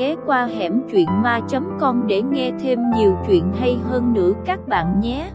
ghé qua hẻm chuyện ma.com để nghe thêm nhiều chuyện hay hơn nữa các bạn nhé.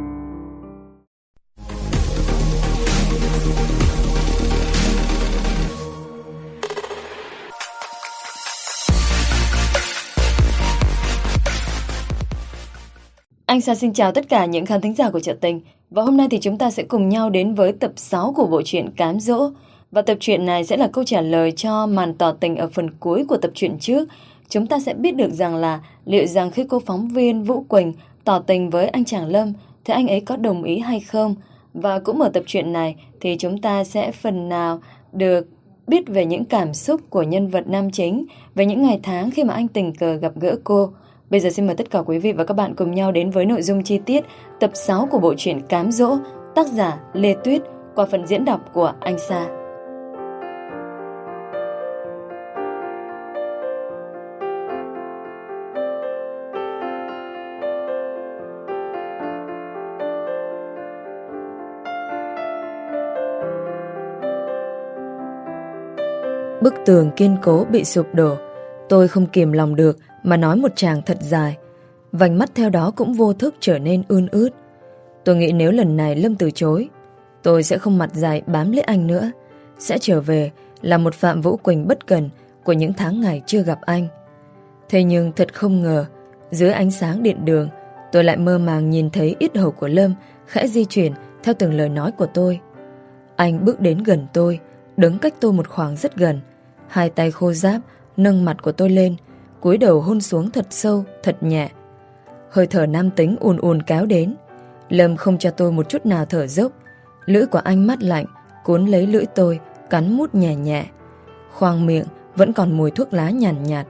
Anh Sa xin chào tất cả những khán thính giả của Trợ Tình. Và hôm nay thì chúng ta sẽ cùng nhau đến với tập 6 của bộ truyện Cám Dỗ. Và tập truyện này sẽ là câu trả lời cho màn tỏ tình ở phần cuối của tập truyện trước. Chúng ta sẽ biết được rằng là liệu rằng khi cô phóng viên Vũ Quỳnh tỏ tình với anh chàng Lâm thì anh ấy có đồng ý hay không Và cũng ở tập truyện này thì chúng ta sẽ phần nào được biết về những cảm xúc của nhân vật nam chính về những ngày tháng khi mà anh tình cờ gặp gỡ cô Bây giờ xin mời tất cả quý vị và các bạn cùng nhau đến với nội dung chi tiết tập 6 của bộ truyện Cám Dỗ, tác giả Lê Tuyết qua phần diễn đọc của Anh Sa. Bức tường kiên cố bị sụp đổ, tôi không kiềm lòng được mà nói một chàng thật dài. Vành mắt theo đó cũng vô thức trở nên ươn ướt. Tôi nghĩ nếu lần này Lâm từ chối, tôi sẽ không mặt dài bám lấy anh nữa. Sẽ trở về là một Phạm Vũ Quỳnh bất cần của những tháng ngày chưa gặp anh. Thế nhưng thật không ngờ, dưới ánh sáng điện đường, tôi lại mơ màng nhìn thấy ít hầu của Lâm khẽ di chuyển theo từng lời nói của tôi. Anh bước đến gần tôi, đứng cách tôi một khoảng rất gần. Hai tay khô giáp, nâng mặt của tôi lên, cúi đầu hôn xuống thật sâu, thật nhẹ. Hơi thở nam tính ùn ùn kéo đến. Lâm không cho tôi một chút nào thở dốc. Lưỡi của anh mắt lạnh, cuốn lấy lưỡi tôi, cắn mút nhẹ nhẹ. Khoang miệng vẫn còn mùi thuốc lá nhàn nhạt, nhạt.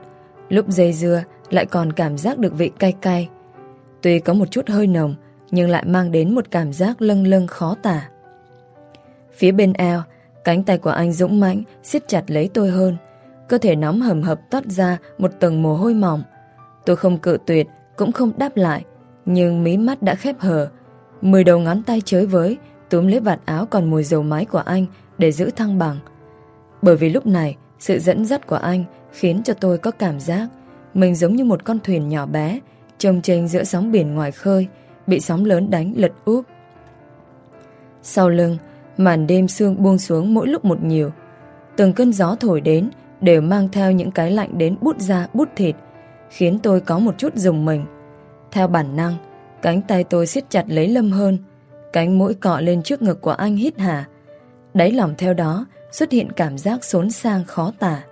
Lúc dây dưa lại còn cảm giác được vị cay cay. Tuy có một chút hơi nồng, nhưng lại mang đến một cảm giác lâng lâng khó tả. Phía bên eo, cánh tay của anh dũng mãnh siết chặt lấy tôi hơn. Cơ thể nóng hầm hập toát ra một tầng mồ hôi mỏng. Tôi không cự tuyệt, cũng không đáp lại, nhưng mí mắt đã khép hờ. Mười đầu ngón tay chới với, túm lấy vạt áo còn mùi dầu máy của anh để giữ thăng bằng. Bởi vì lúc này, sự dẫn dắt của anh khiến cho tôi có cảm giác mình giống như một con thuyền nhỏ bé trông trên giữa sóng biển ngoài khơi, bị sóng lớn đánh lật úp. Sau lưng, màn đêm sương buông xuống mỗi lúc một nhiều. Từng cơn gió thổi đến đều mang theo những cái lạnh đến bút da bút thịt, khiến tôi có một chút dùng mình. Theo bản năng, cánh tay tôi siết chặt lấy Lâm hơn, cánh mũi cọ lên trước ngực của anh hít hà. Đáy lòng theo đó xuất hiện cảm giác xốn sang khó tả.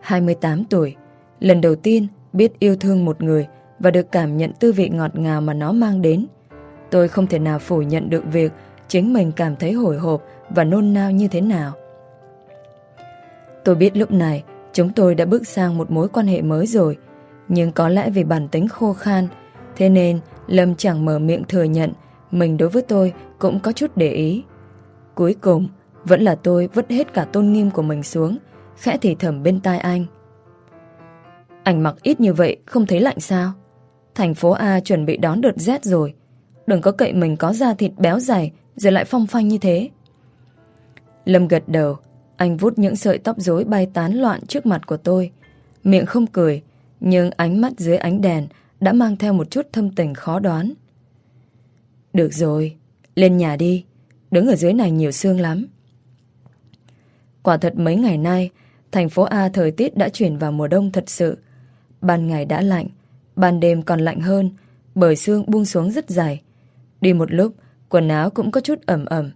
28 tuổi, lần đầu tiên biết yêu thương một người và được cảm nhận tư vị ngọt ngào mà nó mang đến. Tôi không thể nào phủ nhận được việc chính mình cảm thấy hồi hộp và nôn nao như thế nào. Tôi biết lúc này chúng tôi đã bước sang một mối quan hệ mới rồi, nhưng có lẽ vì bản tính khô khan, thế nên Lâm chẳng mở miệng thừa nhận mình đối với tôi cũng có chút để ý. Cuối cùng, vẫn là tôi vứt hết cả tôn nghiêm của mình xuống, khẽ thì thầm bên tai anh. Anh mặc ít như vậy không thấy lạnh sao? Thành phố A chuẩn bị đón đợt rét rồi. Đừng có cậy mình có da thịt béo dày rồi lại phong phanh như thế. Lâm gật đầu, anh vút những sợi tóc rối bay tán loạn trước mặt của tôi. Miệng không cười, nhưng ánh mắt dưới ánh đèn đã mang theo một chút thâm tình khó đoán. Được rồi, lên nhà đi, đứng ở dưới này nhiều sương lắm. Quả thật mấy ngày nay, thành phố A thời tiết đã chuyển vào mùa đông thật sự. Ban ngày đã lạnh, ban đêm còn lạnh hơn, bởi sương buông xuống rất dài. Đi một lúc, quần áo cũng có chút ẩm ẩm.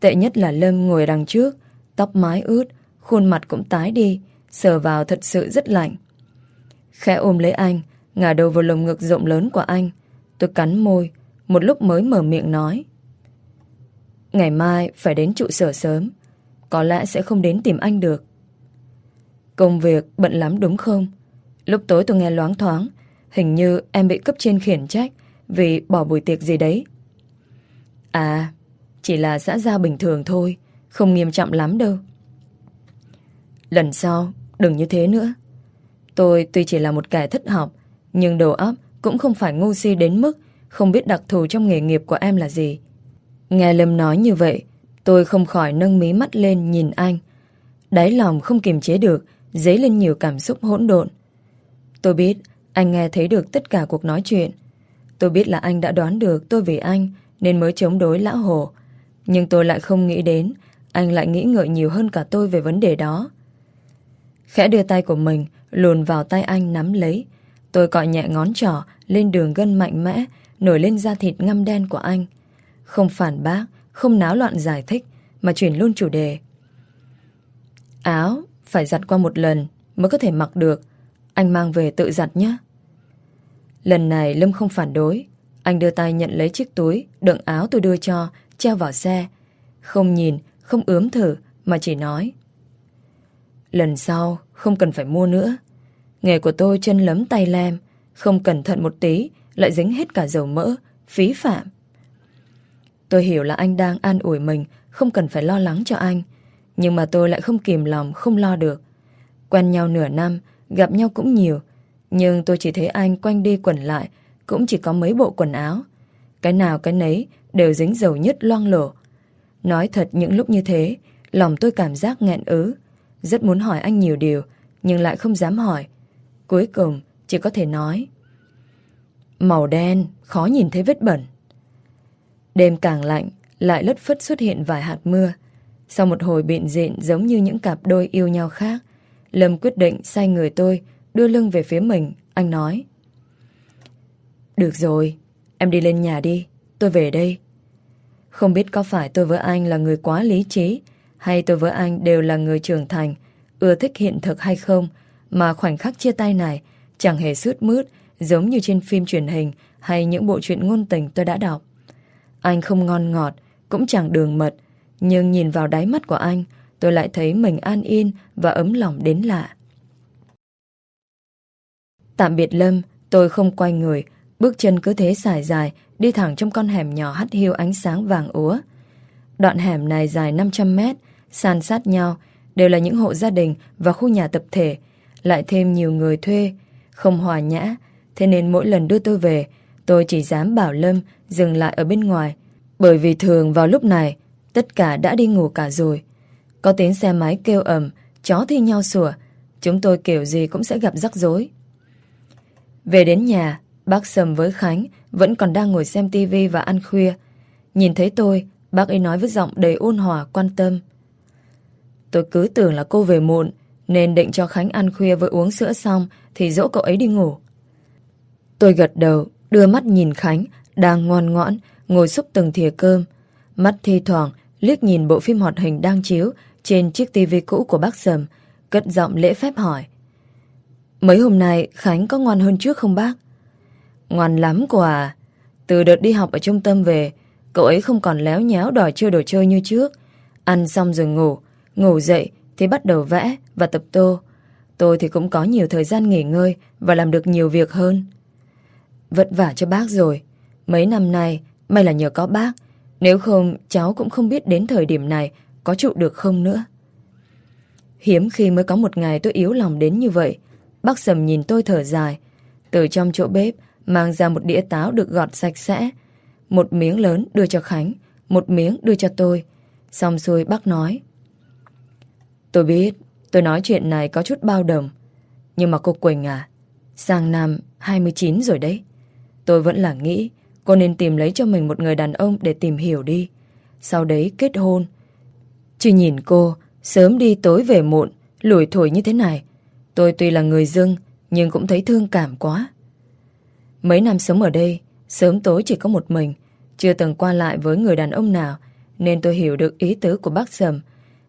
Tệ nhất là Lâm ngồi đằng trước, tóc mái ướt, khuôn mặt cũng tái đi, sờ vào thật sự rất lạnh. Khẽ ôm lấy anh, ngả đầu vào lồng ngực rộng lớn của anh. Tôi cắn môi, một lúc mới mở miệng nói. Ngày mai phải đến trụ sở sớm, có lẽ sẽ không đến tìm anh được. Công việc bận lắm đúng không? Lúc tối tôi nghe loáng thoáng, hình như em bị cấp trên khiển trách vì bỏ buổi tiệc gì đấy. À, chỉ là xã giao bình thường thôi, không nghiêm trọng lắm đâu. Lần sau, đừng như thế nữa. Tôi tuy chỉ là một kẻ thất học, nhưng đầu óc cũng không phải ngu si đến mức không biết đặc thù trong nghề nghiệp của em là gì. Nghe Lâm nói như vậy, tôi không khỏi nâng mí mắt lên nhìn anh. Đáy lòng không kiềm chế được, dấy lên nhiều cảm xúc hỗn độn. Tôi biết anh nghe thấy được tất cả cuộc nói chuyện. Tôi biết là anh đã đoán được tôi vì anh nên mới chống đối lão hồ. Nhưng tôi lại không nghĩ đến anh lại nghĩ ngợi nhiều hơn cả tôi về vấn đề đó. Khẽ đưa tay của mình luồn vào tay anh nắm lấy. Tôi cọ nhẹ ngón trỏ lên đường gân mạnh mẽ nổi lên da thịt ngăm đen của anh. Không phản bác, không náo loạn giải thích mà chuyển luôn chủ đề. Áo phải giặt qua một lần mới có thể mặc được. Anh mang về tự giặt nhé. Lần này Lâm không phản đối. Anh đưa tay nhận lấy chiếc túi đựng áo tôi đưa cho, treo vào xe. Không nhìn, không ướm thử mà chỉ nói. Lần sau không cần phải mua nữa. Nghề của tôi chân lấm tay lem, không cẩn thận một tí lại dính hết cả dầu mỡ, phí phạm. Tôi hiểu là anh đang an ủi mình, không cần phải lo lắng cho anh. Nhưng mà tôi lại không kìm lòng, không lo được. Quen nhau nửa năm, gặp nhau cũng nhiều. Nhưng tôi chỉ thấy anh quanh đi quẩn lại, cũng chỉ có mấy bộ quần áo. Cái nào cái nấy đều dính dầu nhất loang lổ. Nói thật những lúc như thế, lòng tôi cảm giác nghẹn ứ. Rất muốn hỏi anh nhiều điều, nhưng lại không dám hỏi. Cuối cùng, chỉ có thể nói. Màu đen, khó nhìn thấy vết bẩn. Đêm càng lạnh, lại lất phất xuất hiện vài hạt mưa. Sau một hồi biện diện giống như những cặp đôi yêu nhau khác, Lâm quyết định sai người tôi đưa lưng về phía mình, anh nói. Được rồi, em đi lên nhà đi, tôi về đây. Không biết có phải tôi với anh là người quá lý trí hay tôi với anh đều là người trưởng thành, ưa thích hiện thực hay không, mà khoảnh khắc chia tay này chẳng hề sướt mướt giống như trên phim truyền hình hay những bộ truyện ngôn tình tôi đã đọc. Anh không ngon ngọt, cũng chẳng đường mật, nhưng nhìn vào đáy mắt của anh, tôi lại thấy mình an yên và ấm lòng đến lạ. Tạm biệt Lâm, tôi không quay người, bước chân cứ thế xài dài, đi thẳng trong con hẻm nhỏ hắt hiu ánh sáng vàng úa. Đoạn hẻm này dài 500 mét, san sát nhau, đều là những hộ gia đình và khu nhà tập thể, lại thêm nhiều người thuê, không hòa nhã, thế nên mỗi lần đưa tôi về, tôi chỉ dám bảo Lâm dừng lại ở bên ngoài, bởi vì thường vào lúc này, tất cả đã đi ngủ cả rồi. Có tiếng xe máy kêu ầm, chó thi nhau sủa, chúng tôi kiểu gì cũng sẽ gặp rắc rối. Về đến nhà, bác Sầm với Khánh vẫn còn đang ngồi xem tivi và ăn khuya. Nhìn thấy tôi, bác ấy nói với giọng đầy ôn hòa, quan tâm. Tôi cứ tưởng là cô về muộn, nên định cho Khánh ăn khuya với uống sữa xong thì dỗ cậu ấy đi ngủ. Tôi gật đầu, đưa mắt nhìn Khánh, đang ngoan ngoãn, ngồi xúc từng thìa cơm. Mắt thi thoảng, liếc nhìn bộ phim hoạt hình đang chiếu trên chiếc tivi cũ của bác Sầm, cất giọng lễ phép hỏi. Mấy hôm nay Khánh có ngoan hơn trước không bác? Ngoan lắm quả. À. Từ đợt đi học ở trung tâm về, cậu ấy không còn léo nhéo đòi chơi đồ chơi như trước. Ăn xong rồi ngủ, ngủ dậy thì bắt đầu vẽ và tập tô. Tôi thì cũng có nhiều thời gian nghỉ ngơi và làm được nhiều việc hơn. Vất vả cho bác rồi. Mấy năm nay, may là nhờ có bác. Nếu không, cháu cũng không biết đến thời điểm này có trụ được không nữa. Hiếm khi mới có một ngày tôi yếu lòng đến như vậy. Bác Sầm nhìn tôi thở dài. Từ trong chỗ bếp, mang ra một đĩa táo được gọt sạch sẽ. Một miếng lớn đưa cho Khánh, một miếng đưa cho tôi. Xong xuôi bác nói. Tôi biết, tôi nói chuyện này có chút bao đồng. Nhưng mà cô Quỳnh à, sang năm 29 rồi đấy. Tôi vẫn là nghĩ cô nên tìm lấy cho mình một người đàn ông để tìm hiểu đi. Sau đấy kết hôn. Chứ nhìn cô, sớm đi tối về muộn, lủi thổi như thế này. Tôi tuy là người dưng, nhưng cũng thấy thương cảm quá. Mấy năm sống ở đây, sớm tối chỉ có một mình, chưa từng qua lại với người đàn ông nào, nên tôi hiểu được ý tứ của bác Sầm.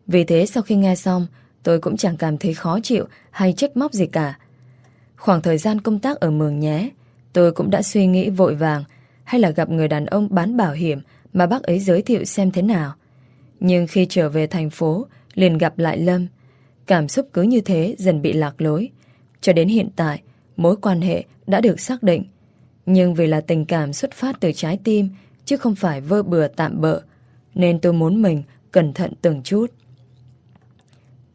Vì thế sau khi nghe xong, tôi cũng chẳng cảm thấy khó chịu hay trách móc gì cả. Khoảng thời gian công tác ở Mường Nhé, tôi cũng đã suy nghĩ vội vàng hay là gặp người đàn ông bán bảo hiểm mà bác ấy giới thiệu xem thế nào. Nhưng khi trở về thành phố, liền gặp lại Lâm. Cảm xúc cứ như thế dần bị lạc lối. Cho đến hiện tại, mối quan hệ đã được xác định. Nhưng vì là tình cảm xuất phát từ trái tim, chứ không phải vơ bừa tạm bợ, nên tôi muốn mình cẩn thận từng chút.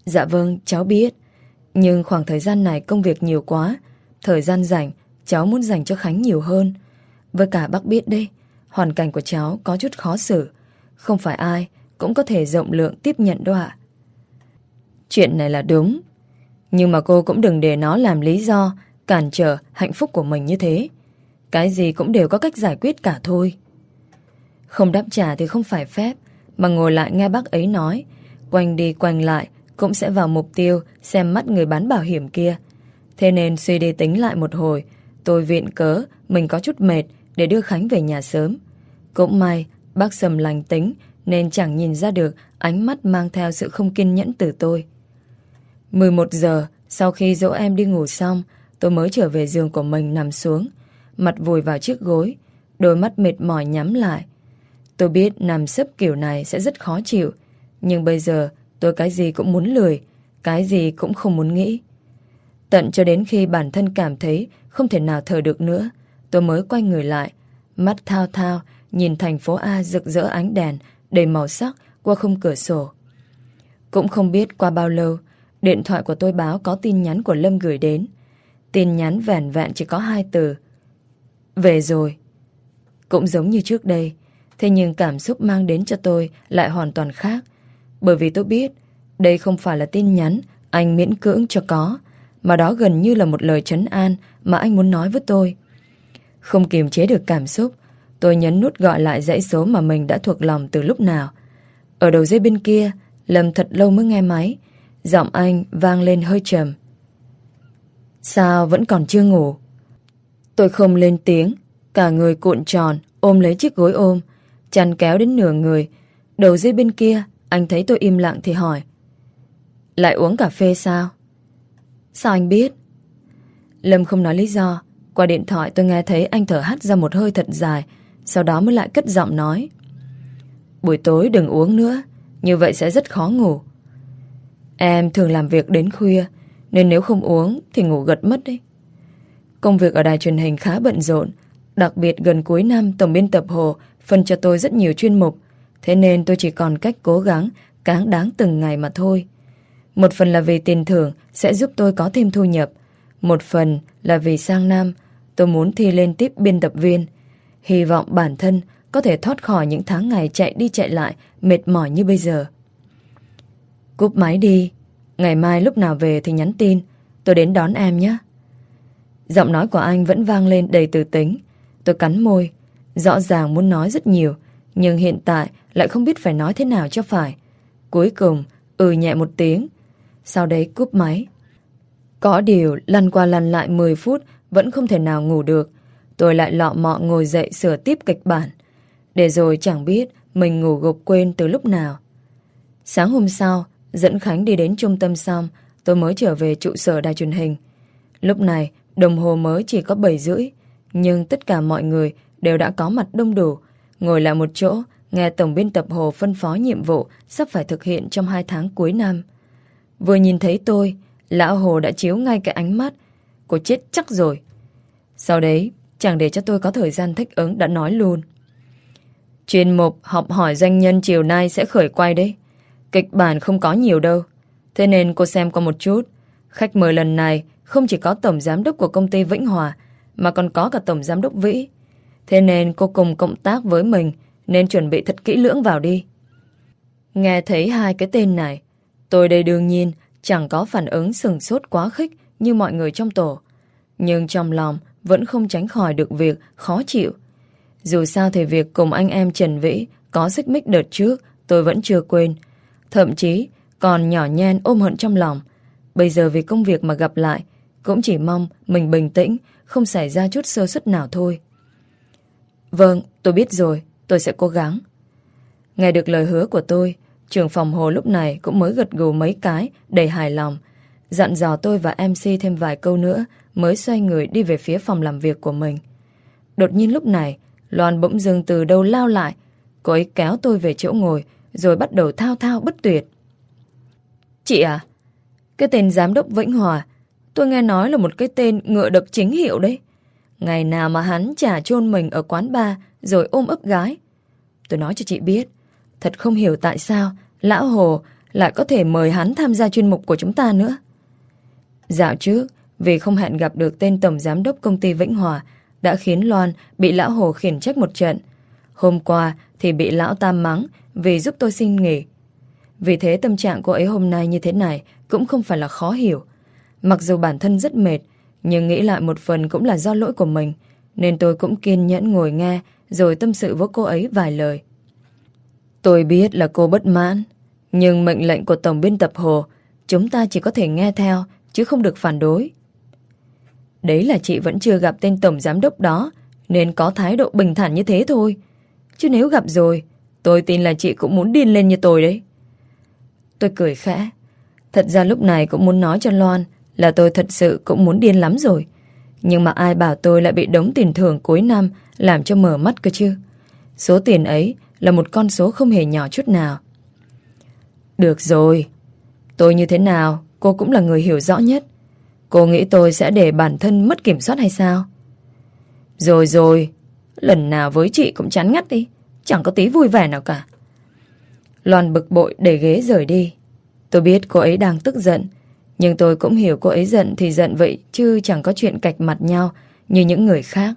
Dạ vâng, cháu biết. Nhưng khoảng thời gian này công việc nhiều quá, thời gian rảnh, cháu muốn dành cho Khánh nhiều hơn. Với cả bác biết đây, hoàn cảnh của cháu có chút khó xử. Không phải ai cũng có thể rộng lượng tiếp nhận đâu ạ. Chuyện này là đúng. Nhưng mà cô cũng đừng để nó làm lý do cản trở hạnh phúc của mình như thế. Cái gì cũng đều có cách giải quyết cả thôi. Không đáp trả thì không phải phép, mà ngồi lại nghe bác ấy nói, quanh đi quanh lại, cũng sẽ vào mục tiêu xem mắt người bán bảo hiểm kia. Thế nên suy đi tính lại một hồi, tôi viện cớ mình có chút mệt để đưa Khánh về nhà sớm. Cũng may, bác Sầm lành tính nên chẳng nhìn ra được ánh mắt mang theo sự không kiên nhẫn từ tôi. 11 giờ, sau khi dỗ em đi ngủ xong, tôi mới trở về giường của mình nằm xuống, mặt vùi vào chiếc gối, đôi mắt mệt mỏi nhắm lại. Tôi biết nằm sấp kiểu này sẽ rất khó chịu, nhưng bây giờ tôi cái gì cũng muốn lười, cái gì cũng không muốn nghĩ. Tận cho đến khi bản thân cảm thấy không thể nào thở được nữa, tôi mới quay người lại, mắt thao thao, nhìn thành phố A rực rỡ ánh đèn, đầy màu sắc qua khung cửa sổ. Cũng không biết qua bao lâu, điện thoại của tôi báo có tin nhắn của Lâm gửi đến. Tin nhắn vẻn vẹn chỉ có hai từ. Về rồi. Cũng giống như trước đây, thế nhưng cảm xúc mang đến cho tôi lại hoàn toàn khác. Bởi vì tôi biết, đây không phải là tin nhắn anh miễn cưỡng cho có, mà đó gần như là một lời trấn an mà anh muốn nói với tôi. Không kiềm chế được cảm xúc, tôi nhấn nút gọi lại dãy số mà mình đã thuộc lòng từ lúc nào. Ở đầu dây bên kia, Lâm thật lâu mới nghe máy, giọng anh vang lên hơi trầm. Sao vẫn còn chưa ngủ? Tôi không lên tiếng, cả người cuộn tròn, ôm lấy chiếc gối ôm, chăn kéo đến nửa người. Đầu dây bên kia, anh thấy tôi im lặng thì hỏi. Lại uống cà phê sao? Sao anh biết? Lâm không nói lý do. Qua điện thoại tôi nghe thấy anh thở hắt ra một hơi thật dài, sau đó mới lại cất giọng nói. Buổi tối đừng uống nữa, như vậy sẽ rất khó ngủ. Em thường làm việc đến khuya, nên nếu không uống thì ngủ gật mất đấy. Công việc ở đài truyền hình khá bận rộn, đặc biệt gần cuối năm tổng biên tập Hồ phân cho tôi rất nhiều chuyên mục, thế nên tôi chỉ còn cách cố gắng cáng đáng từng ngày mà thôi. Một phần là vì tiền thưởng sẽ giúp tôi có thêm thu nhập. Một phần là vì sang năm tôi muốn thi lên tiếp biên tập viên. Hy vọng bản thân có thể thoát khỏi những tháng ngày chạy đi chạy lại mệt mỏi như bây giờ. Cúp máy đi. Ngày mai lúc nào về thì nhắn tin. Tôi đến đón em nhé. Giọng nói của anh vẫn vang lên đầy từ tính. Tôi cắn môi. Rõ ràng muốn nói rất nhiều. Nhưng hiện tại lại không biết phải nói thế nào cho phải. Cuối cùng, ừ nhẹ một tiếng sau đấy cúp máy. Có điều lăn qua lăn lại 10 phút vẫn không thể nào ngủ được. Tôi lại lọ mọ ngồi dậy sửa tiếp kịch bản. Để rồi chẳng biết mình ngủ gục quên từ lúc nào. Sáng hôm sau, dẫn Khánh đi đến trung tâm xong, tôi mới trở về trụ sở đài truyền hình. Lúc này, đồng hồ mới chỉ có 7 rưỡi, nhưng tất cả mọi người đều đã có mặt đông đủ, ngồi lại một chỗ, nghe tổng biên tập Hồ phân phó nhiệm vụ sắp phải thực hiện trong hai tháng cuối năm. Vừa nhìn thấy tôi, lão Hồ đã chiếu ngay cái ánh mắt. Cô chết chắc rồi. Sau đấy, chẳng để cho tôi có thời gian thích ứng đã nói luôn. Chuyên mục học hỏi doanh nhân chiều nay sẽ khởi quay đấy. Kịch bản không có nhiều đâu. Thế nên cô xem qua một chút. Khách mời lần này không chỉ có tổng giám đốc của công ty Vĩnh Hòa, mà còn có cả tổng giám đốc Vĩ. Thế nên cô cùng cộng tác với mình, nên chuẩn bị thật kỹ lưỡng vào đi. Nghe thấy hai cái tên này, Tôi đây đương nhiên chẳng có phản ứng sừng sốt quá khích như mọi người trong tổ. Nhưng trong lòng vẫn không tránh khỏi được việc khó chịu. Dù sao thì việc cùng anh em Trần Vĩ có xích mích đợt trước tôi vẫn chưa quên. Thậm chí còn nhỏ nhen ôm hận trong lòng. Bây giờ vì công việc mà gặp lại cũng chỉ mong mình bình tĩnh không xảy ra chút sơ suất nào thôi. Vâng, tôi biết rồi, tôi sẽ cố gắng. Nghe được lời hứa của tôi, trưởng phòng hồ lúc này cũng mới gật gù mấy cái, đầy hài lòng. Dặn dò tôi và MC thêm vài câu nữa mới xoay người đi về phía phòng làm việc của mình. Đột nhiên lúc này, Loan bỗng dưng từ đâu lao lại. Cô ấy kéo tôi về chỗ ngồi rồi bắt đầu thao thao bất tuyệt. Chị à, cái tên giám đốc Vĩnh Hòa tôi nghe nói là một cái tên ngựa đực chính hiệu đấy. Ngày nào mà hắn trả chôn mình ở quán bar rồi ôm ấp gái. Tôi nói cho chị biết, thật không hiểu tại sao Lão Hồ lại có thể mời hắn tham gia chuyên mục của chúng ta nữa. Dạo trước, vì không hẹn gặp được tên tổng giám đốc công ty Vĩnh Hòa đã khiến Loan bị Lão Hồ khiển trách một trận. Hôm qua thì bị Lão Tam mắng vì giúp tôi xin nghỉ. Vì thế tâm trạng cô ấy hôm nay như thế này cũng không phải là khó hiểu. Mặc dù bản thân rất mệt, Nhưng nghĩ lại một phần cũng là do lỗi của mình, nên tôi cũng kiên nhẫn ngồi nghe rồi tâm sự với cô ấy vài lời. Tôi biết là cô bất mãn, nhưng mệnh lệnh của Tổng biên tập Hồ chúng ta chỉ có thể nghe theo chứ không được phản đối. Đấy là chị vẫn chưa gặp tên Tổng Giám Đốc đó nên có thái độ bình thản như thế thôi. Chứ nếu gặp rồi tôi tin là chị cũng muốn điên lên như tôi đấy. Tôi cười khẽ. Thật ra lúc này cũng muốn nói cho Loan là tôi thật sự cũng muốn điên lắm rồi. Nhưng mà ai bảo tôi lại bị đống tiền thưởng cuối năm làm cho mở mắt cơ chứ. Số tiền ấy là một con số không hề nhỏ chút nào. Được rồi. Tôi như thế nào, cô cũng là người hiểu rõ nhất. Cô nghĩ tôi sẽ để bản thân mất kiểm soát hay sao? Rồi rồi, lần nào với chị cũng chán ngắt đi. Chẳng có tí vui vẻ nào cả. Loan bực bội để ghế rời đi. Tôi biết cô ấy đang tức giận. Nhưng tôi cũng hiểu cô ấy giận thì giận vậy chứ chẳng có chuyện cạch mặt nhau như những người khác.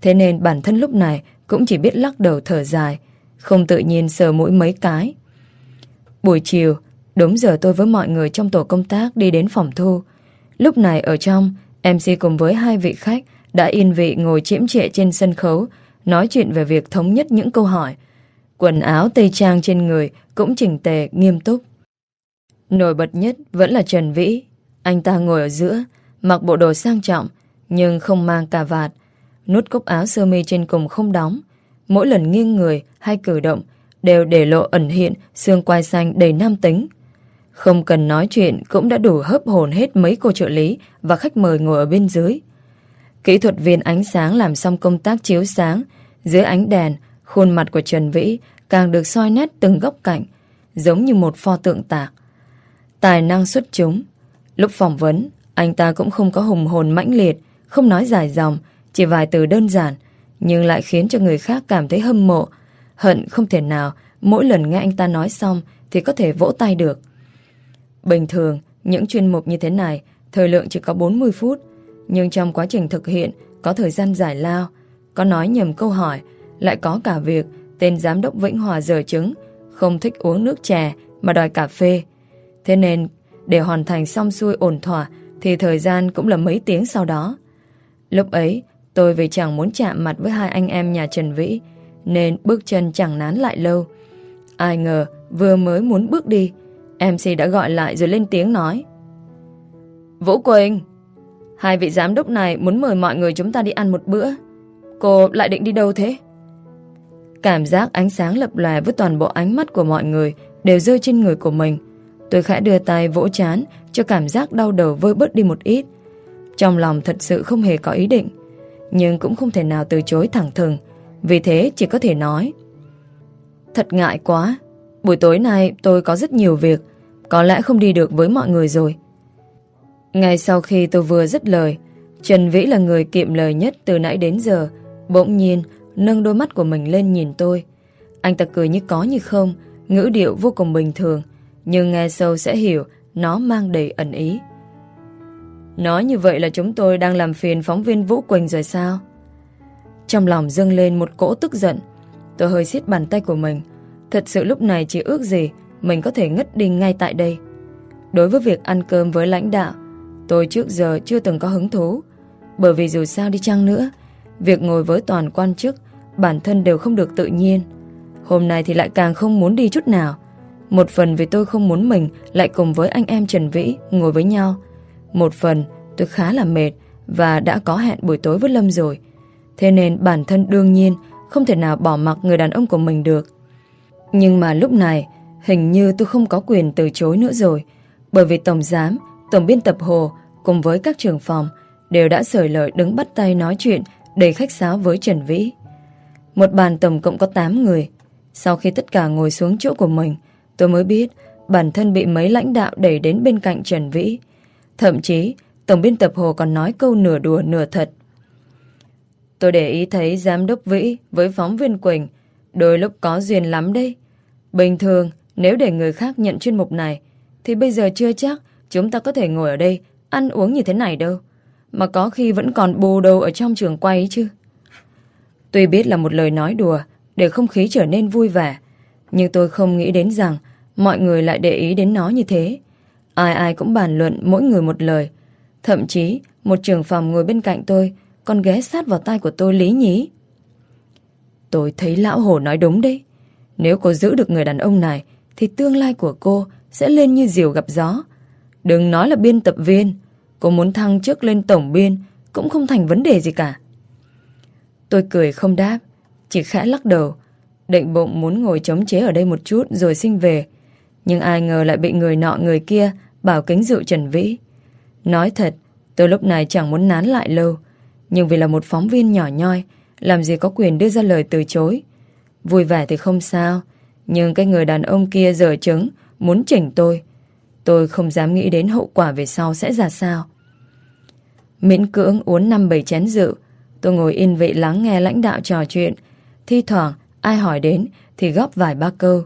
Thế nên bản thân lúc này cũng chỉ biết lắc đầu thở dài, không tự nhiên sờ mũi mấy cái. Buổi chiều, đúng giờ tôi với mọi người trong tổ công tác đi đến phòng thu. Lúc này ở trong, MC cùng với hai vị khách đã yên vị ngồi chiếm trệ trên sân khấu, nói chuyện về việc thống nhất những câu hỏi. Quần áo tây trang trên người cũng chỉnh tề, nghiêm túc. Nổi bật nhất vẫn là Trần Vĩ. Anh ta ngồi ở giữa, mặc bộ đồ sang trọng, nhưng không mang cà vạt. Nút cúc áo sơ mi trên cùng không đóng. Mỗi lần nghiêng người hay cử động đều để lộ ẩn hiện xương quai xanh đầy nam tính. Không cần nói chuyện cũng đã đủ hấp hồn hết mấy cô trợ lý và khách mời ngồi ở bên dưới. Kỹ thuật viên ánh sáng làm xong công tác chiếu sáng. Dưới ánh đèn, khuôn mặt của Trần Vĩ càng được soi nét từng góc cạnh, giống như một pho tượng tạc. Tài năng xuất chúng. Lúc phỏng vấn, anh ta cũng không có hùng hồn mãnh liệt, không nói dài dòng, chỉ vài từ đơn giản, nhưng lại khiến cho người khác cảm thấy hâm mộ. Hận không thể nào, mỗi lần nghe anh ta nói xong thì có thể vỗ tay được. Bình thường, những chuyên mục như thế này, thời lượng chỉ có 40 phút, nhưng trong quá trình thực hiện có thời gian giải lao, có nói nhầm câu hỏi, lại có cả việc tên giám đốc Vĩnh Hòa giờ chứng, không thích uống nước chè mà đòi cà phê. Thế nên, để hoàn thành xong xuôi ổn thỏa thì thời gian cũng là mấy tiếng sau đó. Lúc ấy, tôi vì chẳng muốn chạm mặt với hai anh em nhà Trần Vĩ, nên bước chân chẳng nán lại lâu. Ai ngờ, vừa mới muốn bước đi, MC đã gọi lại rồi lên tiếng nói. Vũ Quỳnh, hai vị giám đốc này muốn mời mọi người chúng ta đi ăn một bữa. Cô lại định đi đâu thế? Cảm giác ánh sáng lập lòe với toàn bộ ánh mắt của mọi người đều rơi trên người của mình. Tôi khẽ đưa tay vỗ chán cho cảm giác đau đầu vơi bớt đi một ít. Trong lòng thật sự không hề có ý định, nhưng cũng không thể nào từ chối thẳng thừng, vì thế chỉ có thể nói. Thật ngại quá, buổi tối nay tôi có rất nhiều việc, có lẽ không đi được với mọi người rồi. Ngay sau khi tôi vừa dứt lời, Trần Vĩ là người kiệm lời nhất từ nãy đến giờ, bỗng nhiên nâng đôi mắt của mình lên nhìn tôi. Anh ta cười như có như không, ngữ điệu vô cùng bình thường, nhưng nghe sâu sẽ hiểu nó mang đầy ẩn ý. Nói như vậy là chúng tôi đang làm phiền phóng viên Vũ Quỳnh rồi sao? Trong lòng dâng lên một cỗ tức giận. Tôi hơi siết bàn tay của mình. Thật sự lúc này chỉ ước gì mình có thể ngất đi ngay tại đây. Đối với việc ăn cơm với lãnh đạo, tôi trước giờ chưa từng có hứng thú. Bởi vì dù sao đi chăng nữa, việc ngồi với toàn quan chức, bản thân đều không được tự nhiên. Hôm nay thì lại càng không muốn đi chút nào. Một phần vì tôi không muốn mình lại cùng với anh em Trần Vĩ ngồi với nhau. Một phần tôi khá là mệt và đã có hẹn buổi tối với Lâm rồi. Thế nên bản thân đương nhiên không thể nào bỏ mặc người đàn ông của mình được. Nhưng mà lúc này hình như tôi không có quyền từ chối nữa rồi. Bởi vì Tổng Giám, Tổng Biên Tập Hồ cùng với các trưởng phòng đều đã sởi lời đứng bắt tay nói chuyện để khách sáo với Trần Vĩ. Một bàn tổng cộng có 8 người. Sau khi tất cả ngồi xuống chỗ của mình, tôi mới biết bản thân bị mấy lãnh đạo đẩy đến bên cạnh Trần Vĩ. Thậm chí, Tổng biên tập Hồ còn nói câu nửa đùa nửa thật. Tôi để ý thấy giám đốc Vĩ với phóng viên Quỳnh đôi lúc có duyên lắm đấy. Bình thường, nếu để người khác nhận chuyên mục này, thì bây giờ chưa chắc chúng ta có thể ngồi ở đây ăn uống như thế này đâu. Mà có khi vẫn còn bù đầu ở trong trường quay ấy chứ. Tuy biết là một lời nói đùa để không khí trở nên vui vẻ, nhưng tôi không nghĩ đến rằng mọi người lại để ý đến nó như thế. Ai ai cũng bàn luận mỗi người một lời. Thậm chí, Một trưởng phòng ngồi bên cạnh tôi Còn ghé sát vào tay của tôi lý nhí. Tôi thấy lão hổ nói đúng đấy. Nếu cô giữ được người đàn ông này, Thì tương lai của cô Sẽ lên như diều gặp gió. Đừng nói là biên tập viên. Cô muốn thăng chức lên tổng biên Cũng không thành vấn đề gì cả. Tôi cười không đáp, Chỉ khẽ lắc đầu. Định bụng muốn ngồi chống chế ở đây một chút Rồi sinh về. Nhưng ai ngờ lại bị người nọ người kia Bảo kính rượu Trần Vĩ. Nói thật, Tôi lúc này chẳng muốn nán lại lâu. Nhưng vì là một phóng viên nhỏ nhoi, Làm gì có quyền đưa ra lời từ chối. Vui vẻ thì không sao, Nhưng cái người đàn ông kia dở chứng Muốn chỉnh tôi. Tôi không dám nghĩ đến hậu quả về sau sẽ ra sao. Miễn cưỡng uống năm bảy chén rượu, Tôi ngồi yên vị lắng nghe lãnh đạo trò chuyện, Thi thoảng ai hỏi đến Thì góp vài ba câu.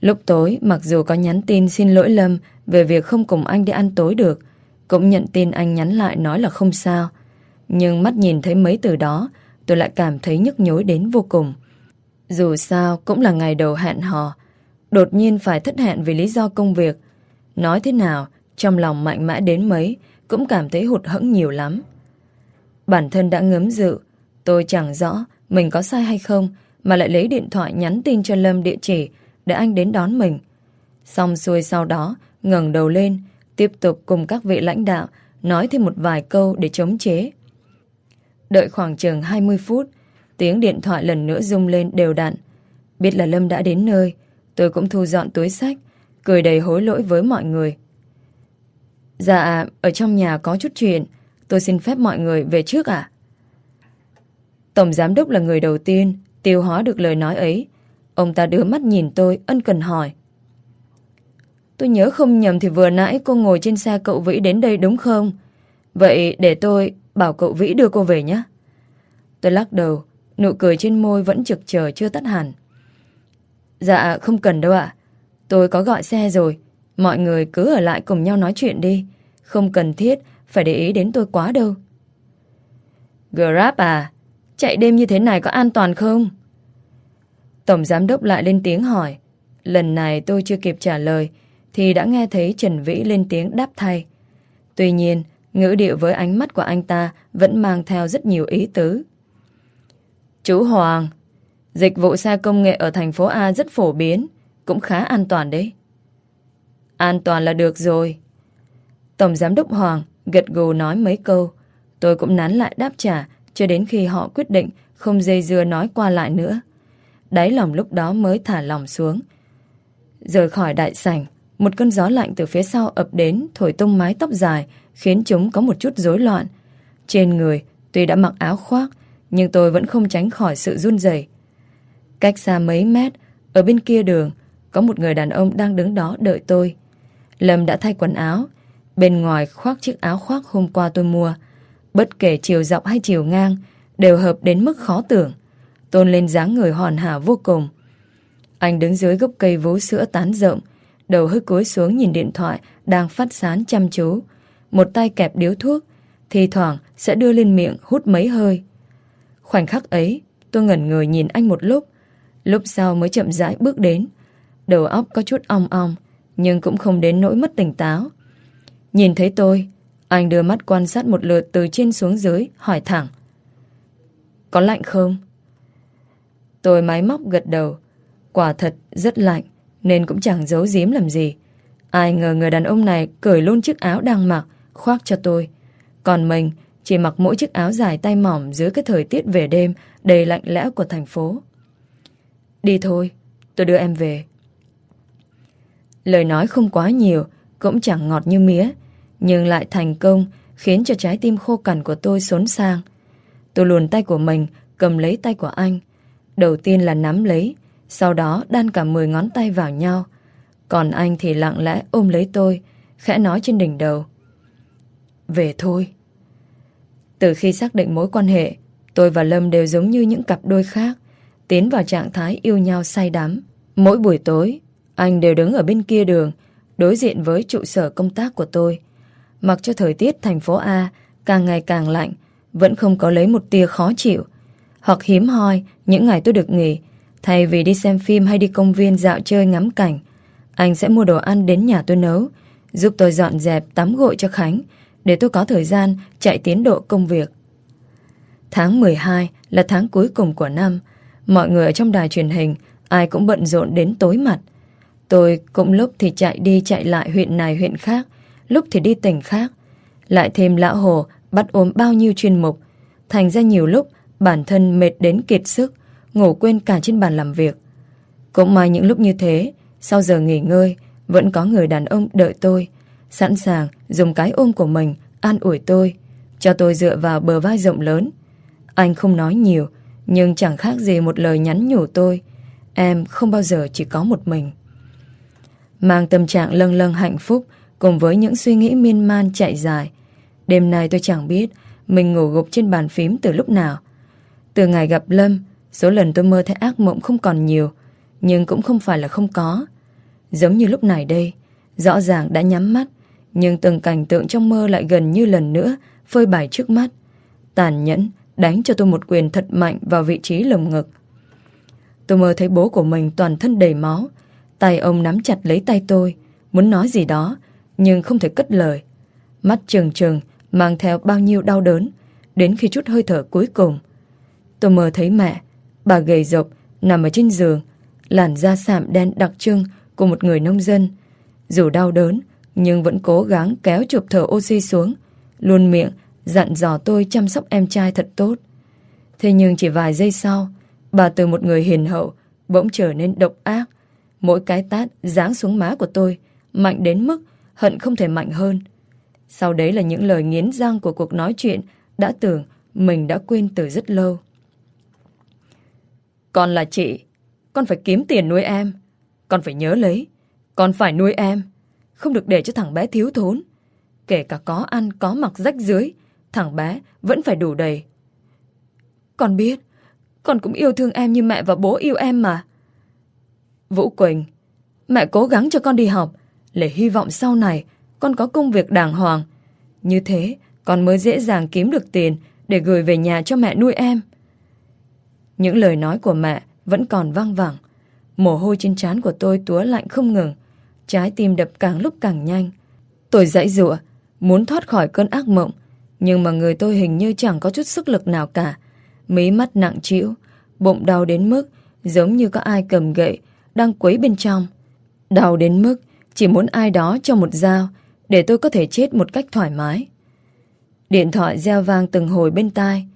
Lúc tối, mặc dù có nhắn tin xin lỗi Lâm Về việc không cùng anh đi ăn tối được, Cũng nhận tin anh nhắn lại nói là không sao. Nhưng mắt nhìn thấy mấy từ đó, Tôi lại cảm thấy nhức nhối đến vô cùng. Dù sao cũng là ngày đầu hẹn hò, Đột nhiên phải thất hẹn vì lý do công việc. Nói thế nào, Trong lòng mạnh mẽ đến mấy, Cũng cảm thấy hụt hẫng nhiều lắm. Bản thân đã ngấm dự, Tôi chẳng rõ mình có sai hay không mà lại lấy điện thoại nhắn tin cho Lâm địa chỉ Để anh đến đón mình. Xong xuôi sau đó, ngẩng đầu lên, Tiếp tục cùng các vị lãnh đạo Nói thêm một vài câu để chống chế. Đợi khoảng chừng 20 phút, Tiếng điện thoại lần nữa rung lên đều đặn. Biết là Lâm đã đến nơi, Tôi cũng thu dọn túi sách, Cười đầy hối lỗi với mọi người. Dạ Ở trong nhà có chút chuyện, Tôi xin phép mọi người về trước ạ. Tổng giám đốc là người đầu tiên Tiêu hóa được lời nói ấy Ông ta đưa mắt nhìn tôi ân cần hỏi Tôi nhớ không nhầm thì vừa nãy cô ngồi trên xe cậu Vĩ đến đây đúng không? Vậy để tôi bảo cậu Vĩ đưa cô về nhé. Tôi lắc đầu, nụ cười trên môi vẫn trực chờ chưa tắt hẳn. Dạ, không cần đâu ạ. Tôi có gọi xe rồi. Mọi người cứ ở lại cùng nhau nói chuyện đi. Không cần thiết phải để ý đến tôi quá đâu. Grab à, chạy đêm như thế này có an toàn không? Tổng giám đốc lại lên tiếng hỏi. Lần này tôi chưa kịp trả lời thì đã nghe thấy Trần Vĩ lên tiếng đáp thay. Tuy nhiên, ngữ điệu với ánh mắt của anh ta vẫn mang theo rất nhiều ý tứ. Chú Hoàng, dịch vụ xe công nghệ ở thành phố A rất phổ biến, cũng khá an toàn đấy. An toàn là được rồi. Tổng giám đốc Hoàng gật gù nói mấy câu. Tôi cũng nán lại đáp trả cho đến khi họ quyết định không dây dưa nói qua lại nữa. Đáy lòng lúc đó mới thả lòng xuống. Rời khỏi đại sảnh, một cơn gió lạnh từ phía sau ập đến thổi tung mái tóc dài khiến chúng có một chút rối loạn. Trên người tuy đã mặc áo khoác nhưng tôi vẫn không tránh khỏi sự run rẩy. Cách xa mấy mét ở bên kia đường có một người đàn ông đang đứng đó đợi tôi. Lâm đã thay quần áo bên ngoài khoác chiếc áo khoác hôm qua tôi mua. Bất kể chiều dọc hay chiều ngang đều hợp đến mức khó tưởng. Tôn lên dáng người hoàn hảo vô cùng. Anh đứng dưới gốc cây vú sữa tán rộng đầu hơi cúi xuống nhìn điện thoại đang phát sáng chăm chú. Một tay kẹp điếu thuốc, thì thoảng sẽ đưa lên miệng hút mấy hơi. Khoảnh khắc ấy, tôi ngẩn người nhìn anh một lúc, lúc sau mới chậm rãi bước đến. Đầu óc có chút ong ong, nhưng cũng không đến nỗi mất tỉnh táo. Nhìn thấy tôi, anh đưa mắt quan sát một lượt từ trên xuống dưới, hỏi thẳng. Có lạnh không? Tôi máy móc gật đầu. Quả thật rất lạnh nên cũng chẳng giấu giếm làm gì. Ai ngờ người đàn ông này cởi luôn chiếc áo đang mặc, khoác cho tôi. Còn mình chỉ mặc mỗi chiếc áo dài tay mỏng dưới cái thời tiết về đêm đầy lạnh lẽo của thành phố. Đi thôi, tôi đưa em về. Lời nói không quá nhiều, cũng chẳng ngọt như mía, nhưng lại thành công khiến cho trái tim khô cằn của tôi xốn sang. Tôi luồn tay của mình, cầm lấy tay của anh. Đầu tiên là nắm lấy, sau đó đan cả 10 ngón tay vào nhau. Còn anh thì lặng lẽ ôm lấy tôi Khẽ nói trên đỉnh đầu. Về thôi. Từ khi xác định mối quan hệ Tôi và Lâm đều giống như những cặp đôi khác Tiến vào trạng thái yêu nhau say đắm. Mỗi buổi tối Anh đều đứng ở bên kia đường Đối diện với trụ sở công tác của tôi. Mặc cho thời tiết thành phố A Càng ngày càng lạnh Vẫn không có lấy một tia khó chịu. Hoặc hiếm hoi Những ngày tôi được nghỉ Thay vì đi xem phim hay đi công viên dạo chơi ngắm cảnh, anh sẽ mua đồ ăn đến nhà tôi nấu, giúp tôi dọn dẹp tắm gội cho Khánh, để tôi có thời gian chạy tiến độ công việc. Tháng 12 là tháng cuối cùng của năm. Mọi người ở trong đài truyền hình ai cũng bận rộn đến tối mặt. Tôi cũng lúc thì chạy đi chạy lại huyện này huyện khác, lúc thì đi tỉnh khác. Lại thêm lão hồ bắt ôm bao nhiêu chuyên mục. Thành ra nhiều lúc bản thân mệt đến kiệt sức, ngủ quên cả trên bàn làm việc. Cũng may những lúc như thế, sau giờ nghỉ ngơi, vẫn có người đàn ông đợi tôi, sẵn sàng dùng cái ôm của mình an ủi tôi, cho tôi dựa vào bờ vai rộng lớn. Anh không nói nhiều, nhưng chẳng khác gì một lời nhắn nhủ tôi. Em không bao giờ chỉ có một mình. Mang tâm trạng lâng lâng hạnh phúc cùng với những suy nghĩ miên man chạy dài. Đêm nay tôi chẳng biết mình ngủ gục trên bàn phím từ lúc nào. Từ ngày gặp Lâm, số lần tôi mơ thấy ác mộng không còn nhiều, nhưng cũng không phải là không có. Giống như lúc này đây, rõ ràng đã nhắm mắt, nhưng từng cảnh tượng trong mơ lại gần như lần nữa phơi bày trước mắt. Tàn nhẫn, đánh cho tôi một quyền thật mạnh vào vị trí lồng ngực. Tôi mơ thấy bố của mình toàn thân đầy máu, tay ông nắm chặt lấy tay tôi, muốn nói gì đó, nhưng không thể cất lời. Mắt trừng trừng, mang theo bao nhiêu đau đớn, đến khi chút hơi thở cuối cùng. Tôi mơ thấy mẹ, bà gầy rộc, nằm ở trên giường, làn da sạm đen đặc trưng của một người nông dân. Dù đau đớn, nhưng vẫn cố gắng kéo chụp thở oxy xuống, luôn miệng dặn dò tôi chăm sóc em trai thật tốt. Thế nhưng chỉ vài giây sau, bà từ một người hiền hậu bỗng trở nên độc ác. Mỗi cái tát giáng xuống má của tôi, mạnh đến mức hận không thể mạnh hơn. Sau đấy là những lời nghiến răng của cuộc nói chuyện đã tưởng mình đã quên từ rất lâu. Con là chị, con phải kiếm tiền nuôi em. Con phải nhớ lấy, con phải nuôi em. Không được để cho thằng bé thiếu thốn. Kể cả có ăn, có mặc rách dưới, thằng bé vẫn phải đủ đầy. Con biết, con cũng yêu thương em như mẹ và bố yêu em mà. Vũ Quỳnh, mẹ cố gắng cho con đi học, để hy vọng sau này con có công việc đàng hoàng. Như thế, con mới dễ dàng kiếm được tiền để gửi về nhà cho mẹ nuôi em. Những lời nói của mẹ vẫn còn vang vẳng. Mồ hôi trên trán của tôi túa lạnh không ngừng. Trái tim đập càng lúc càng nhanh. Tôi dãy dụa, muốn thoát khỏi cơn ác mộng. Nhưng mà người tôi hình như chẳng có chút sức lực nào cả. Mí mắt nặng trĩu, bụng đau đến mức giống như có ai cầm gậy đang quấy bên trong. Đau đến mức chỉ muốn ai đó cho một dao để tôi có thể chết một cách thoải mái. Điện thoại reo vang từng hồi bên tai.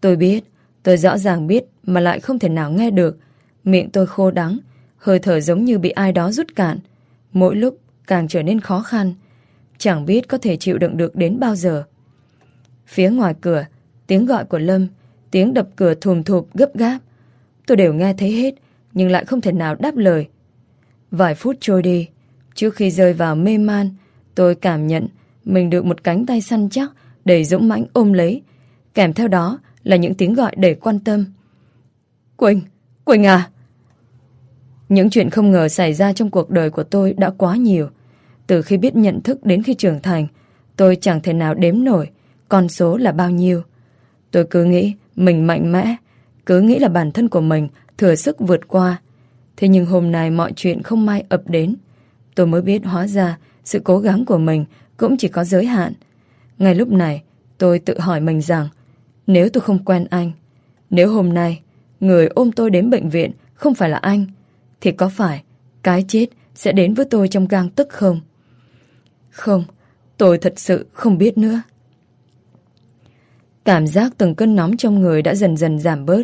Tôi biết, tôi rõ ràng biết mà lại không thể nào nghe được. Miệng tôi khô đắng, hơi thở giống như bị ai đó rút cạn. Mỗi lúc càng trở nên khó khăn. Chẳng biết có thể chịu đựng được đến bao giờ. Phía ngoài cửa, tiếng gọi của Lâm, tiếng đập cửa thùm thụp gấp gáp. Tôi đều nghe thấy hết, nhưng lại không thể nào đáp lời. Vài phút trôi đi, trước khi rơi vào mê man, tôi cảm nhận mình được một cánh tay săn chắc đầy dũng mãnh ôm lấy. Kèm theo đó là những tiếng gọi đầy quan tâm. Quỳnh, Quỳnh à! Những chuyện không ngờ xảy ra trong cuộc đời của tôi đã quá nhiều. Từ khi biết nhận thức đến khi trưởng thành, tôi chẳng thể nào đếm nổi con số là bao nhiêu. Tôi cứ nghĩ mình mạnh mẽ, cứ nghĩ là bản thân của mình thừa sức vượt qua. Thế nhưng hôm nay mọi chuyện không may ập đến. Tôi mới biết hóa ra sự cố gắng của mình cũng chỉ có giới hạn. Ngay lúc này, tôi tự hỏi mình rằng nếu tôi không quen anh, nếu hôm nay người ôm tôi đến bệnh viện không phải là anh, thì có phải cái chết sẽ đến với tôi trong gang tức không? Không, tôi thật sự không biết nữa. Cảm giác từng cơn nóng trong người đã dần dần giảm bớt.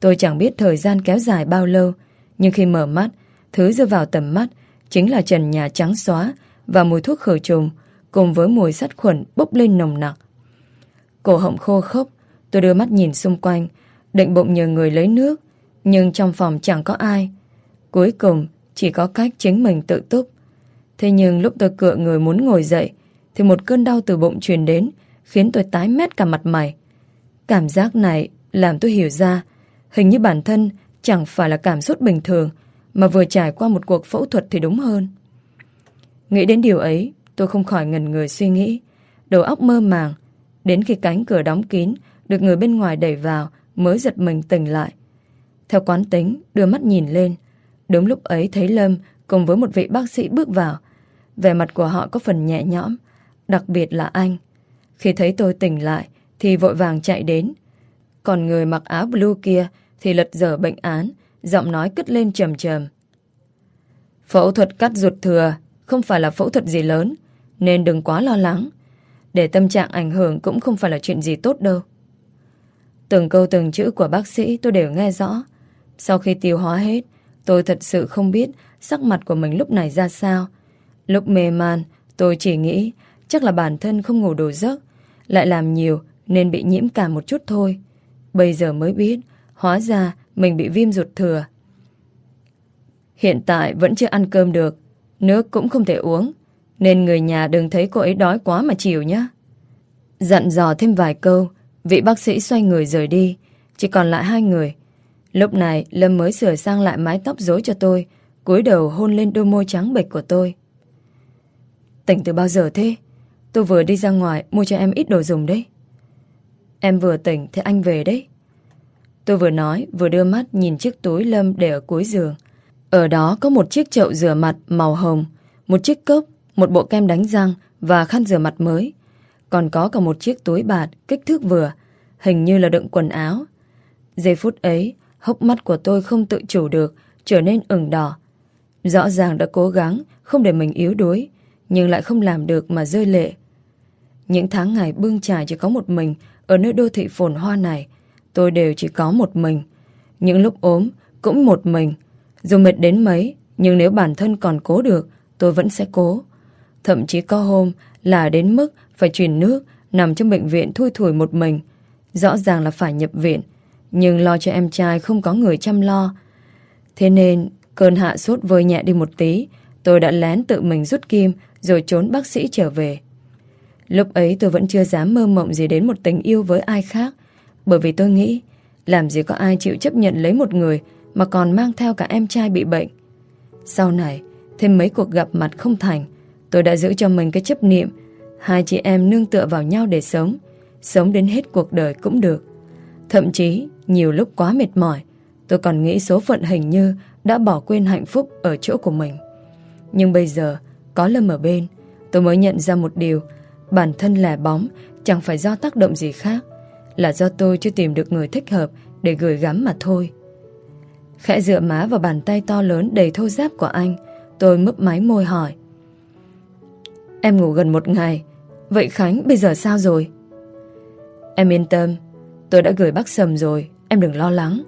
Tôi chẳng biết thời gian kéo dài bao lâu, nhưng khi mở mắt, thứ rơi vào tầm mắt chính là trần nhà trắng xóa và mùi thuốc khử trùng cùng với mùi sát khuẩn bốc lên nồng nặc. Cổ họng khô khốc, tôi đưa mắt nhìn xung quanh, định bụng nhờ người lấy nước, nhưng trong phòng chẳng có ai. Cuối cùng, chỉ có cách chính mình tự túc. Thế nhưng lúc tôi cựa người muốn ngồi dậy, thì một cơn đau từ bụng truyền đến, khiến tôi tái mét cả mặt mày. Cảm giác này làm tôi hiểu ra, hình như bản thân chẳng phải là cảm xúc bình thường, mà vừa trải qua một cuộc phẫu thuật thì đúng hơn. Nghĩ đến điều ấy, tôi không khỏi ngần người suy nghĩ. Đầu óc mơ màng, đến khi cánh cửa đóng kín, được người bên ngoài đẩy vào, mới giật mình tỉnh lại. Theo quán tính, đưa mắt nhìn lên. Đúng lúc ấy thấy Lâm cùng với một vị bác sĩ bước vào. Vẻ mặt của họ có phần nhẹ nhõm, đặc biệt là anh. Khi thấy tôi tỉnh lại thì vội vàng chạy đến. Còn người mặc áo blue kia thì lật dở bệnh án, giọng nói cất lên trầm trầm. Phẫu thuật cắt ruột thừa không phải là phẫu thuật gì lớn, nên đừng quá lo lắng. Để tâm trạng ảnh hưởng cũng không phải là chuyện gì tốt đâu. Từng câu từng chữ của bác sĩ tôi đều nghe rõ. Sau khi tiêu hóa hết, tôi thật sự không biết sắc mặt của mình lúc này ra sao. Lúc mê man, tôi chỉ nghĩ chắc là bản thân không ngủ đủ giấc, lại làm nhiều nên bị nhiễm cảm một chút thôi. Bây giờ mới biết, hóa ra mình bị viêm ruột thừa. Hiện tại vẫn chưa ăn cơm được, nước cũng không thể uống, nên người nhà đừng thấy cô ấy đói quá mà chịu nhé. Dặn dò thêm vài câu, vị bác sĩ xoay người rời đi, chỉ còn lại hai người. Lúc này Lâm mới sửa sang lại mái tóc rối cho tôi, cúi đầu hôn lên đôi môi trắng bệch của tôi. Tỉnh từ bao giờ thế? Tôi vừa đi ra ngoài mua cho em ít đồ dùng đấy. Em vừa tỉnh thì anh về đấy. Tôi vừa nói vừa đưa mắt nhìn chiếc túi Lâm để ở cuối giường. Ở đó có một chiếc chậu rửa mặt màu hồng, một chiếc cốc, một bộ kem đánh răng và khăn rửa mặt mới. Còn có cả một chiếc túi bạt kích thước vừa, hình như là đựng quần áo. Giây phút ấy, hốc mắt của tôi không tự chủ được, trở nên ửng đỏ. Rõ ràng đã cố gắng không để mình yếu đuối, nhưng lại không làm được mà rơi lệ. Những tháng ngày bương trải chỉ có một mình ở nơi đô thị phồn hoa này, tôi đều chỉ có một mình. Những lúc ốm cũng một mình. Dù mệt đến mấy, nhưng nếu bản thân còn cố được, tôi vẫn sẽ cố. Thậm chí có hôm là đến mức phải truyền nước, nằm trong bệnh viện thui thủi một mình. Rõ ràng là phải nhập viện, nhưng lo cho em trai không có người chăm lo. Thế nên, cơn hạ sốt vơi nhẹ đi một tí, tôi đã lén tự mình rút kim rồi trốn bác sĩ trở về. Lúc ấy tôi vẫn chưa dám mơ mộng gì đến một tình yêu với ai khác, bởi vì tôi nghĩ, làm gì có ai chịu chấp nhận lấy một người mà còn mang theo cả em trai bị bệnh. Sau này, thêm mấy cuộc gặp mặt không thành, tôi đã giữ cho mình cái chấp niệm hai chị em nương tựa vào nhau để sống, sống đến hết cuộc đời cũng được. Thậm chí, nhiều lúc quá mệt mỏi, tôi còn nghĩ số phận hình như đã bỏ quên hạnh phúc ở chỗ của mình. Nhưng bây giờ, có Lâm ở bên, tôi mới nhận ra một điều, bản thân lẻ bóng chẳng phải do tác động gì khác, là do tôi chưa tìm được người thích hợp để gửi gắm mà thôi. Khẽ dựa má vào bàn tay to lớn đầy thô giáp của anh, tôi mấp máy môi hỏi. Em ngủ gần một ngày, vậy Khánh bây giờ sao rồi? Em yên tâm, tôi đã gửi bác Sầm rồi, em đừng lo lắng.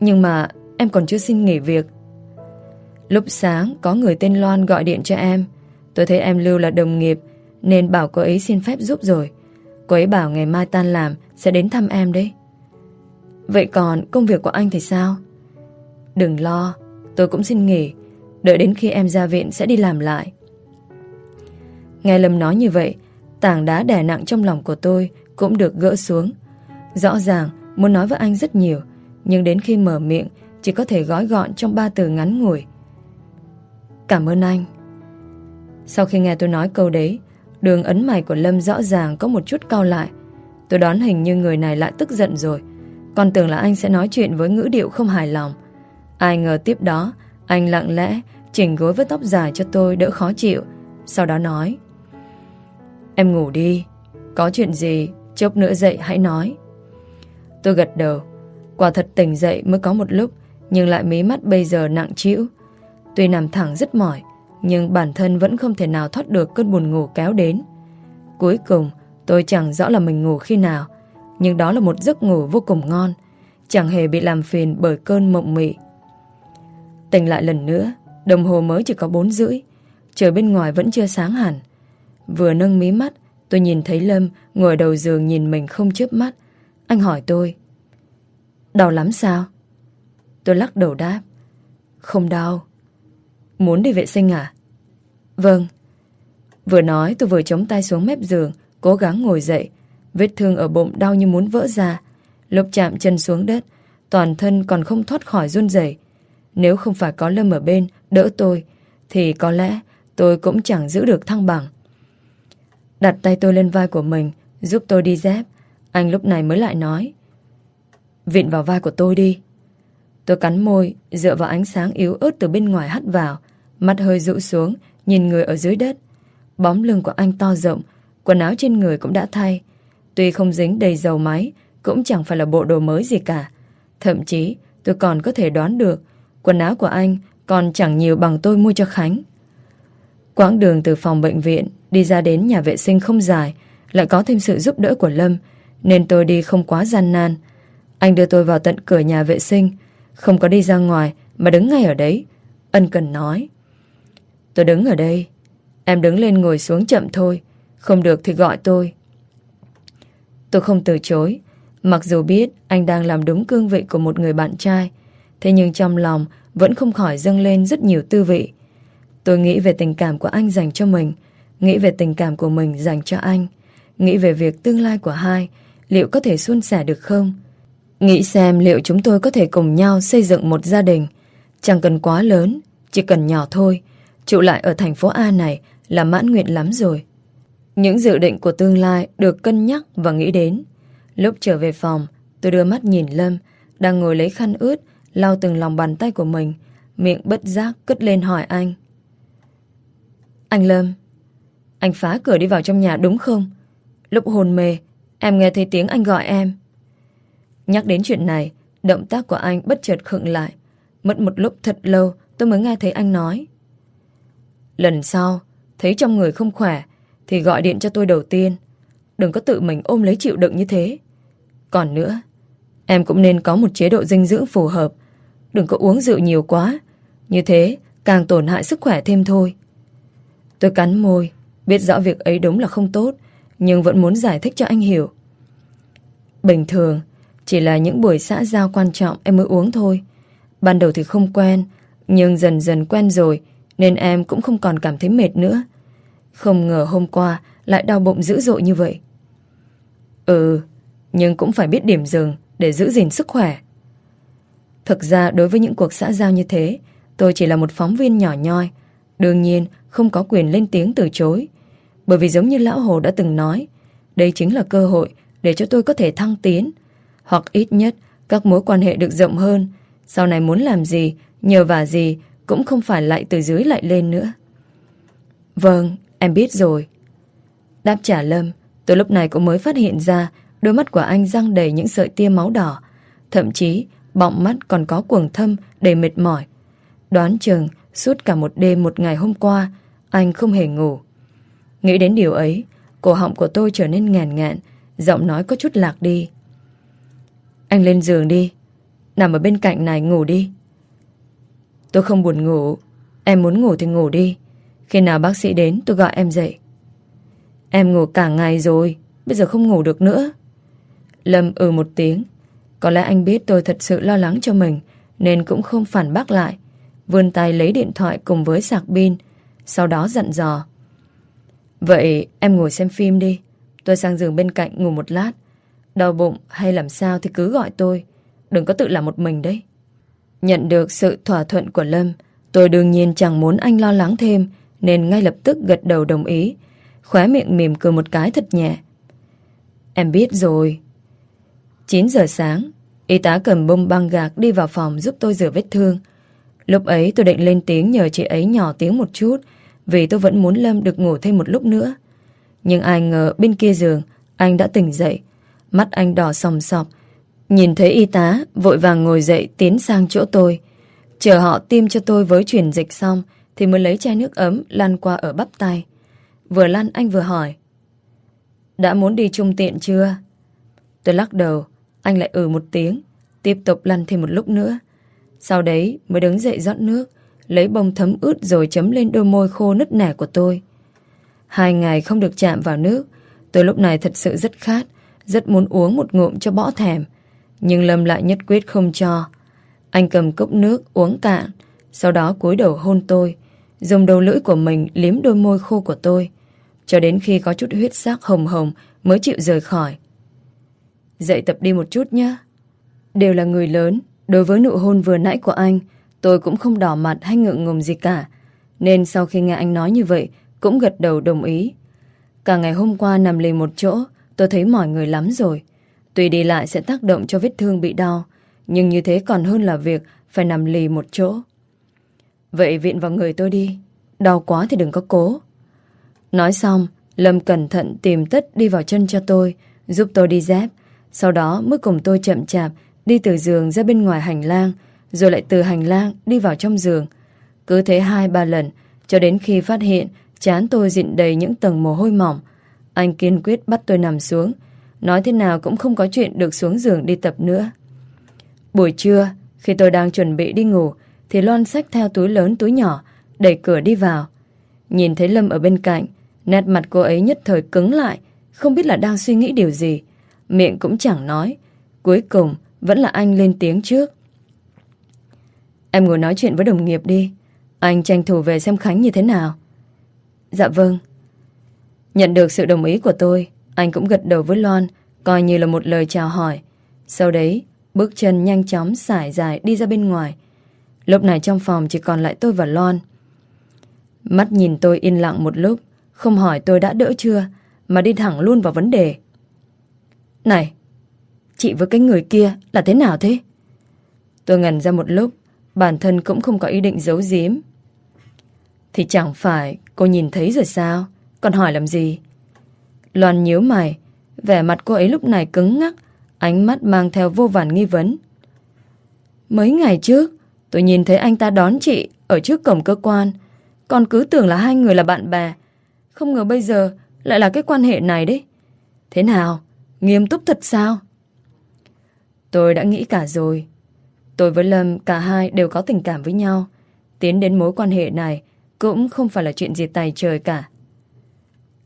Nhưng mà em còn chưa xin nghỉ việc. Lúc sáng có người tên Loan gọi điện cho em, tôi thấy em Lưu là đồng nghiệp nên bảo cô ấy xin phép giúp rồi. Cô ấy bảo ngày mai tan làm sẽ đến thăm em đấy. Vậy còn công việc của anh thì sao? Đừng lo, tôi cũng xin nghỉ. Đợi đến khi em ra viện sẽ đi làm lại. Nghe Lâm nói như vậy, tảng đá đè nặng trong lòng của tôi cũng được gỡ xuống. Rõ ràng muốn nói với anh rất nhiều, nhưng đến khi mở miệng chỉ có thể gói gọn trong ba từ ngắn ngủi. Cảm ơn anh. Sau khi nghe tôi nói câu đấy, đường ấn mày của Lâm rõ ràng có một chút cau lại. Tôi đoán hình như người này lại tức giận rồi. Còn tưởng là anh sẽ nói chuyện với ngữ điệu không hài lòng. Ai ngờ tiếp đó, anh lặng lẽ chỉnh gối với tóc dài cho tôi đỡ khó chịu. Sau đó nói Em ngủ đi, có chuyện gì, chốc nữa dậy hãy nói. Tôi gật đầu, quả thật tỉnh dậy mới có một lúc, nhưng lại mí mắt bây giờ nặng trĩu. Tuy nằm thẳng rất mỏi, nhưng bản thân vẫn không thể nào thoát được cơn buồn ngủ kéo đến. Cuối cùng, tôi chẳng rõ là mình ngủ khi nào, nhưng đó là một giấc ngủ vô cùng ngon, chẳng hề bị làm phiền bởi cơn mộng mị. Tỉnh lại lần nữa, đồng hồ mới chỉ có 4 rưỡi, trời bên ngoài vẫn chưa sáng hẳn. Vừa nâng mí mắt, tôi nhìn thấy Lâm ngồi đầu giường nhìn mình không chớp mắt. Anh hỏi tôi, đau lắm sao? Tôi lắc đầu đáp, không đau. Muốn đi vệ sinh à? Vâng. Vừa nói tôi vừa chống tay xuống mép giường, cố gắng ngồi dậy. Vết thương ở bụng đau như muốn vỡ ra. Lúc chạm chân xuống đất, toàn thân còn không thoát khỏi run rẩy. Nếu không phải có Lâm ở bên, đỡ tôi, thì có lẽ tôi cũng chẳng giữ được thăng bằng. Đặt tay tôi lên vai của mình, giúp tôi đi dép. Anh lúc này mới lại nói. Vịn vào vai của tôi đi. Tôi cắn môi, dựa vào ánh sáng yếu ớt từ bên ngoài hắt vào. Mắt hơi rũ xuống, nhìn người ở dưới đất. Bóng lưng của anh to rộng, Quần áo trên người cũng đã thay. Tuy không dính đầy dầu máy, cũng chẳng phải là bộ đồ mới gì cả. Thậm chí, tôi còn có thể đoán được quần áo của anh còn chẳng nhiều bằng tôi mua cho Khánh. Quãng đường từ phòng bệnh viện đi ra đến nhà vệ sinh không dài, lại có thêm sự giúp đỡ của Lâm, nên tôi đi không quá gian nan. Anh đưa tôi vào tận cửa nhà vệ sinh, không có đi ra ngoài mà đứng ngay ở đấy. Ân cần nói. Tôi đứng ở đây, em đứng lên ngồi xuống chậm thôi, không được thì gọi tôi. Tôi không từ chối, mặc dù biết anh đang làm đúng cương vị của một người bạn trai, thế nhưng trong lòng vẫn không khỏi dâng lên rất nhiều tư vị. Tôi nghĩ về tình cảm của anh dành cho mình, nghĩ về tình cảm của mình dành cho anh, nghĩ về việc tương lai của hai, liệu có thể suôn sẻ được không? Nghĩ xem liệu chúng tôi có thể cùng nhau xây dựng một gia đình, chẳng cần quá lớn, chỉ cần nhỏ thôi, trụ lại ở thành phố A này là mãn nguyện lắm rồi. Những dự định của tương lai được cân nhắc và nghĩ đến. Lúc trở về phòng, tôi đưa mắt nhìn Lâm, đang ngồi lấy khăn ướt, lau từng lòng bàn tay của mình, miệng bất giác cất lên hỏi anh. Anh Lâm, anh phá cửa đi vào trong nhà đúng không? Lúc hồn mê, em nghe thấy tiếng anh gọi em. Nhắc đến chuyện này, động tác của anh bất chợt khựng lại. Mất một lúc thật lâu, tôi mới nghe thấy anh nói. Lần sau, thấy trong người không khỏe, thì gọi điện cho tôi đầu tiên. Đừng có tự mình ôm lấy chịu đựng như thế. Còn nữa, em cũng nên có một chế độ dinh dưỡng phù hợp. Đừng có uống rượu nhiều quá. Như thế, càng tổn hại sức khỏe thêm thôi. Tôi cắn môi, biết rõ việc ấy đúng là không tốt, nhưng vẫn muốn giải thích cho anh hiểu. Bình thường, chỉ là những buổi xã giao quan trọng em mới uống thôi. Ban đầu thì không quen, nhưng dần dần quen rồi, nên em cũng không còn cảm thấy mệt nữa. Không ngờ hôm qua lại đau bụng dữ dội như vậy. Ừ, nhưng cũng phải biết điểm dừng để giữ gìn sức khỏe. Thực ra đối với những cuộc xã giao như thế, tôi chỉ là một phóng viên nhỏ nhoi. Đương nhiên không có quyền lên tiếng từ chối. Bởi vì giống như Lão Hồ đã từng nói, đây chính là cơ hội để cho tôi có thể thăng tiến. Hoặc ít nhất các mối quan hệ được rộng hơn. Sau này muốn làm gì, nhờ vả gì cũng không phải lại từ dưới lại lên nữa. Vâng, em biết rồi. Đáp trả Lâm, tôi lúc này cũng mới phát hiện ra đôi mắt của anh răng đầy những sợi tia máu đỏ. Thậm chí, bọng mắt còn có cuồng thâm đầy mệt mỏi. Đoán chừng, suốt cả một đêm một ngày hôm qua, anh không hề ngủ. Nghĩ đến điều ấy, cổ họng của tôi trở nên ngàn ngạn, giọng nói có chút lạc đi. Anh lên giường đi, nằm ở bên cạnh này ngủ đi. Tôi không buồn ngủ, em muốn ngủ thì ngủ đi. Khi nào bác sĩ đến tôi gọi em dậy. Em ngủ cả ngày rồi, bây giờ không ngủ được nữa. Lâm ừ một tiếng. Có lẽ anh biết tôi thật sự lo lắng cho mình, nên cũng không phản bác lại. Vươn tay lấy điện thoại cùng với sạc pin, sau đó dặn dò. Vậy em ngồi xem phim đi, tôi sang giường bên cạnh ngủ một lát. Đau bụng hay làm sao thì cứ gọi tôi, đừng có tự làm một mình đấy. Nhận được sự thỏa thuận của Lâm, tôi đương nhiên chẳng muốn anh lo lắng thêm, nên ngay lập tức gật đầu đồng ý. Khóe miệng mỉm cười một cái thật nhẹ. Em biết rồi. 9 giờ sáng, y tá cầm bông băng gạc đi vào phòng giúp tôi rửa vết thương. Lúc ấy tôi định lên tiếng nhờ chị ấy nhỏ tiếng một chút vì tôi vẫn muốn Lâm được ngủ thêm một lúc nữa. Nhưng ai ngờ bên kia giường anh đã tỉnh dậy. Mắt anh đỏ sòng sọc. Nhìn thấy y tá vội vàng ngồi dậy tiến sang chỗ tôi. Chờ họ tiêm cho tôi với truyền dịch xong thì mới lấy chai nước ấm lăn qua ở bắp tay. Vừa lăn anh vừa hỏi. Đã muốn đi chung tiện chưa? Tôi lắc đầu, anh lại ừ một tiếng, tiếp tục lăn thêm một lúc nữa. Sau đấy mới đứng dậy rót nước, lấy bông thấm ướt rồi chấm lên đôi môi khô nứt nẻ của tôi. Hai ngày không được chạm vào nước, tôi lúc này thật sự rất khát, rất muốn uống một ngụm cho bỏ thèm. Nhưng Lâm lại nhất quyết không cho. Anh cầm cốc nước uống cạn, sau đó cúi đầu hôn tôi, dùng đầu lưỡi của mình liếm đôi môi khô của tôi, cho đến khi có chút huyết sắc hồng hồng mới chịu rời khỏi. Dậy tập đi một chút nhé. Đều là người lớn, đối với nụ hôn vừa nãy của anh, tôi cũng không đỏ mặt hay ngượng ngùng gì cả. Nên sau khi nghe anh nói như vậy, cũng gật đầu đồng ý. Cả ngày hôm qua nằm lì một chỗ, tôi thấy mỏi người lắm rồi. Tuy đi lại sẽ tác động cho vết thương bị đau, nhưng như thế còn hơn là việc phải nằm lì một chỗ. Vậy viện vào người tôi đi. Đau quá thì đừng có cố. Nói xong, Lâm cẩn thận tìm tất đi vào chân cho tôi, giúp tôi đi dép. Sau đó mới cùng tôi chậm chạp đi từ giường ra bên ngoài hành lang, rồi lại từ hành lang đi vào trong giường. Cứ thế hai ba lần, cho đến khi phát hiện chán tôi dịn đầy những tầng mồ hôi mỏng. Anh kiên quyết bắt tôi nằm xuống, nói thế nào cũng không có chuyện được xuống giường đi tập nữa. Buổi trưa, khi tôi đang chuẩn bị đi ngủ, thì Loan xách theo túi lớn túi nhỏ, đẩy cửa đi vào. Nhìn thấy Lâm ở bên cạnh, nét mặt cô ấy nhất thời cứng lại, không biết là đang suy nghĩ điều gì. Miệng cũng chẳng nói. Cuối cùng, vẫn là anh lên tiếng trước. Em ngồi nói chuyện với đồng nghiệp đi. Anh tranh thủ về xem Khánh như thế nào. Dạ vâng. Nhận được sự đồng ý của tôi, anh cũng gật đầu với Loan, coi như là một lời chào hỏi. Sau đấy, bước chân nhanh chóng xải dài đi ra bên ngoài. Lúc này trong phòng chỉ còn lại tôi và Loan. Mắt nhìn tôi yên lặng một lúc, không hỏi tôi đã đỡ chưa, mà đi thẳng luôn vào vấn đề. Này, chị với cái người kia là thế nào thế? Tôi ngần ra một lúc, bản thân cũng không có ý định giấu giếm. Thì chẳng phải cô nhìn thấy rồi sao? Còn hỏi làm gì? Loan nhíu mày, vẻ mặt cô ấy lúc này cứng ngắc, ánh mắt mang theo vô vàn nghi vấn. Mấy ngày trước, tôi nhìn thấy anh ta đón chị ở trước cổng cơ quan, còn cứ tưởng là hai người là bạn bè. Không ngờ bây giờ lại là cái quan hệ này đấy. Thế nào? Nghiêm túc thật sao? Tôi đã nghĩ cả rồi. Tôi với Lâm cả hai đều có tình cảm với nhau. Tiến đến mối quan hệ này cũng không phải là chuyện gì tài trời cả.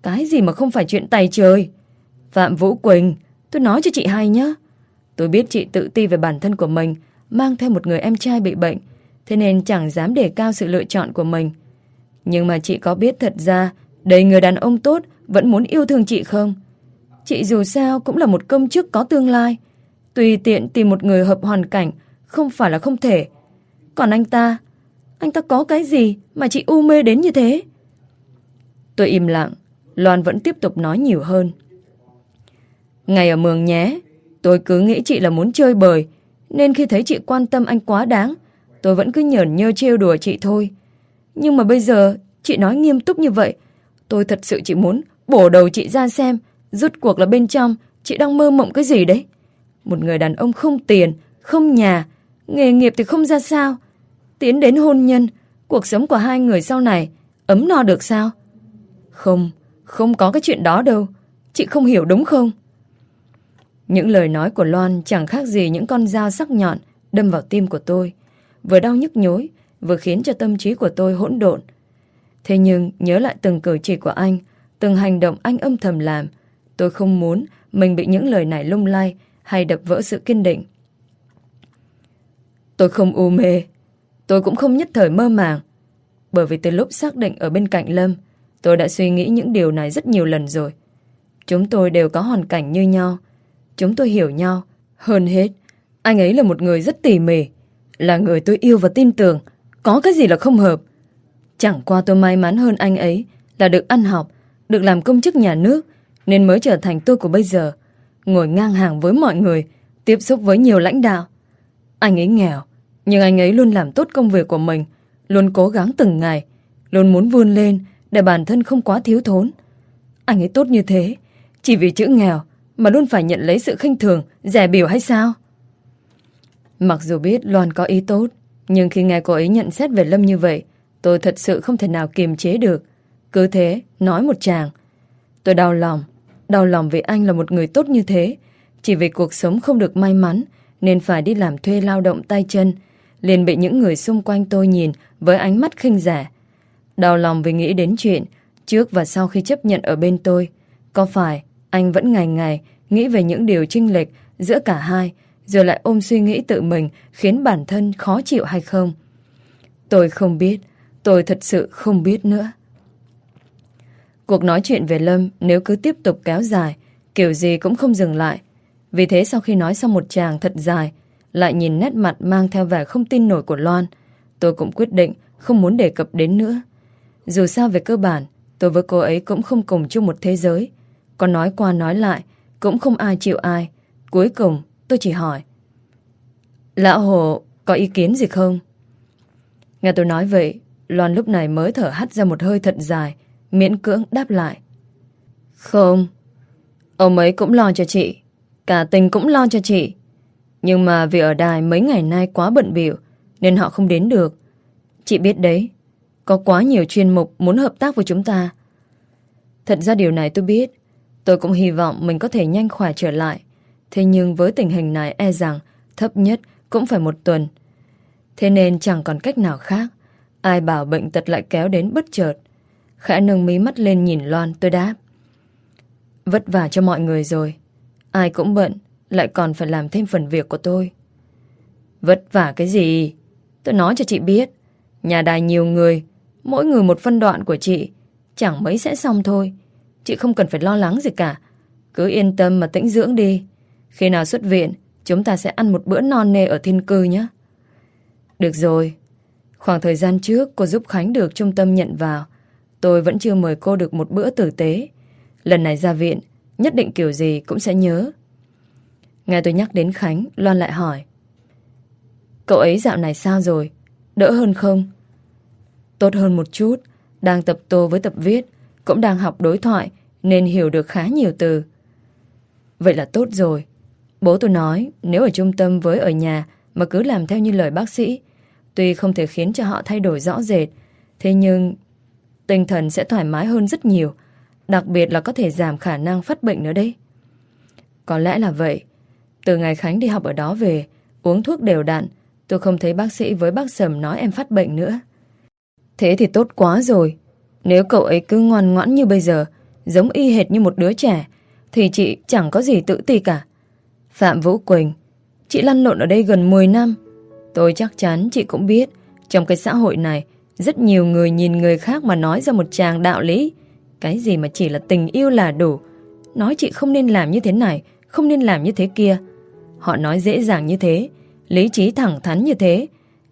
Cái gì mà không phải chuyện tài trời? Phạm Vũ Quỳnh, tôi nói cho chị hay nhé. Tôi biết chị tự ti về bản thân của mình, mang theo một người em trai bị bệnh, thế nên chẳng dám đề cao sự lựa chọn của mình. Nhưng mà chị có biết thật ra đầy người đàn ông tốt vẫn muốn yêu thương chị không? Chị dù sao cũng là một công chức có tương lai. Tùy tiện tìm một người hợp hoàn cảnh không phải là không thể. Còn anh ta, anh ta có cái gì mà chị u mê đến như thế? Tôi im lặng, Loan vẫn tiếp tục nói nhiều hơn. Ngày ở mường nhé, tôi cứ nghĩ chị là muốn chơi bời, nên khi thấy chị quan tâm anh quá đáng, tôi vẫn cứ nhởn nhơ trêu đùa chị thôi. Nhưng mà bây giờ, chị nói nghiêm túc như vậy, tôi thật sự chỉ muốn bổ đầu chị ra xem, rút cuộc là bên trong, chị đang mơ mộng cái gì đấy. Một người đàn ông không tiền, không nhà, nghề nghiệp thì không ra sao. Tiến đến hôn nhân, cuộc sống của hai người sau này ấm no được sao? Không, không có cái chuyện đó đâu. Chị không hiểu đúng không? Những lời nói của Loan chẳng khác gì những con dao sắc nhọn đâm vào tim của tôi. Vừa đau nhức nhối, vừa khiến cho tâm trí của tôi hỗn độn. Thế nhưng nhớ lại từng cử chỉ của anh, từng hành động anh âm thầm làm, tôi không muốn mình bị những lời này lung lay hay đập vỡ sự kiên định. Tôi không u mê, tôi cũng không nhất thời mơ màng. Bởi vì từ lúc xác định ở bên cạnh Lâm, tôi đã suy nghĩ những điều này rất nhiều lần rồi. Chúng tôi đều có hoàn cảnh như nhau. Chúng tôi hiểu nhau. Hơn hết, anh ấy là một người rất tỉ mỉ. Là người tôi yêu và tin tưởng. Có cái gì là không hợp. Chẳng qua tôi may mắn hơn anh ấy là được ăn học, được làm công chức nhà nước, nên mới trở thành tôi của bây giờ. Ngồi ngang hàng với mọi người, tiếp xúc với nhiều lãnh đạo. Anh ấy nghèo, nhưng anh ấy luôn làm tốt công việc của mình, luôn cố gắng từng ngày, luôn muốn vươn lên để bản thân không quá thiếu thốn. Anh ấy tốt như thế, chỉ vì chữ nghèo mà luôn phải nhận lấy sự khinh thường, rẻ biểu hay sao? Mặc dù biết Loan có ý tốt, nhưng khi nghe cô ấy nhận xét về Lâm như vậy, tôi thật sự không thể nào kiềm chế được. Cứ thế, nói một chàng. Tôi đau lòng, đau lòng vì anh là một người tốt như thế. Chỉ vì cuộc sống không được may mắn, nên phải đi làm thuê lao động tay chân, liền bị những người xung quanh tôi nhìn với ánh mắt khinh rẻ. Đau lòng vì nghĩ đến chuyện trước và sau khi chấp nhận ở bên tôi. Có phải anh vẫn ngày ngày nghĩ về những điều chênh lệch giữa cả hai, rồi lại ôm suy nghĩ tự mình khiến bản thân khó chịu hay không? Tôi không biết, tôi thật sự không biết nữa. Cuộc nói chuyện về Lâm nếu cứ tiếp tục kéo dài, kiểu gì cũng không dừng lại. Vì thế sau khi nói xong một chàng thật dài, lại nhìn nét mặt mang theo vẻ không tin nổi của Loan, tôi cũng quyết định không muốn đề cập đến nữa. Dù sao về cơ bản, tôi với cô ấy cũng không cùng chung một thế giới. Còn nói qua nói lại, cũng không ai chịu ai. Cuối cùng, tôi chỉ hỏi. Lão Hồ có ý kiến gì không? Nghe tôi nói vậy, Loan lúc này mới thở hắt ra một hơi thật dài, miễn cưỡng đáp lại. Không, ông ấy cũng lo cho chị, cả tình cũng lo cho chị. Nhưng mà vì ở đài mấy ngày nay quá bận biểu nên họ không đến được. Chị biết đấy, có quá nhiều chuyên mục muốn hợp tác với chúng ta. Thật ra điều này tôi biết, tôi cũng hy vọng mình có thể nhanh khỏe trở lại. Thế nhưng với tình hình này e rằng thấp nhất cũng phải một tuần. Thế nên chẳng còn cách nào khác. Ai bảo bệnh tật lại kéo đến bất chợt. Khẽ nâng mí mắt lên nhìn Loan tôi đáp. Vất vả cho mọi người rồi. Ai cũng bận, lại còn phải làm thêm phần việc của tôi. Vất vả cái gì? Tôi nói cho chị biết. Nhà đài nhiều người, mỗi người một phân đoạn của chị. Chẳng mấy sẽ xong thôi. Chị không cần phải lo lắng gì cả. Cứ yên tâm mà tĩnh dưỡng đi. Khi nào xuất viện, chúng ta sẽ ăn một bữa non nê ở thiên cư nhé. Được rồi. Khoảng thời gian trước cô giúp Khánh được trung tâm nhận vào. Tôi vẫn chưa mời cô được một bữa tử tế. Lần này ra viện, nhất định kiểu gì cũng sẽ nhớ. Nghe tôi nhắc đến Khánh, Loan lại hỏi. Cậu ấy dạo này sao rồi? Đỡ hơn không? Tốt hơn một chút. Đang tập tô với tập viết. Cũng đang học đối thoại nên hiểu được khá nhiều từ. Vậy là tốt rồi. Bố tôi nói nếu ở trung tâm với ở nhà mà cứ làm theo như lời bác sĩ tuy không thể khiến cho họ thay đổi rõ rệt thế nhưng tinh thần sẽ thoải mái hơn rất nhiều đặc biệt là có thể giảm khả năng phát bệnh nữa đấy. Có lẽ là vậy. Từ ngày Khánh đi học ở đó về uống thuốc đều đặn tôi không thấy bác sĩ với bác Sầm nói em phát bệnh nữa. Thế thì tốt quá rồi. Nếu cậu ấy cứ ngoan ngoãn như bây giờ giống y hệt như một đứa trẻ thì chị chẳng có gì tự ti cả. Phạm Vũ Quỳnh, chị lăn lộn ở đây gần 10 năm. Tôi chắc chắn chị cũng biết, trong cái xã hội này, rất nhiều người nhìn người khác mà nói ra một tràng đạo lý. Cái gì mà chỉ là tình yêu là đủ. Nói chị không nên làm như thế này, không nên làm như thế kia. Họ nói dễ dàng như thế, lý trí thẳng thắn như thế.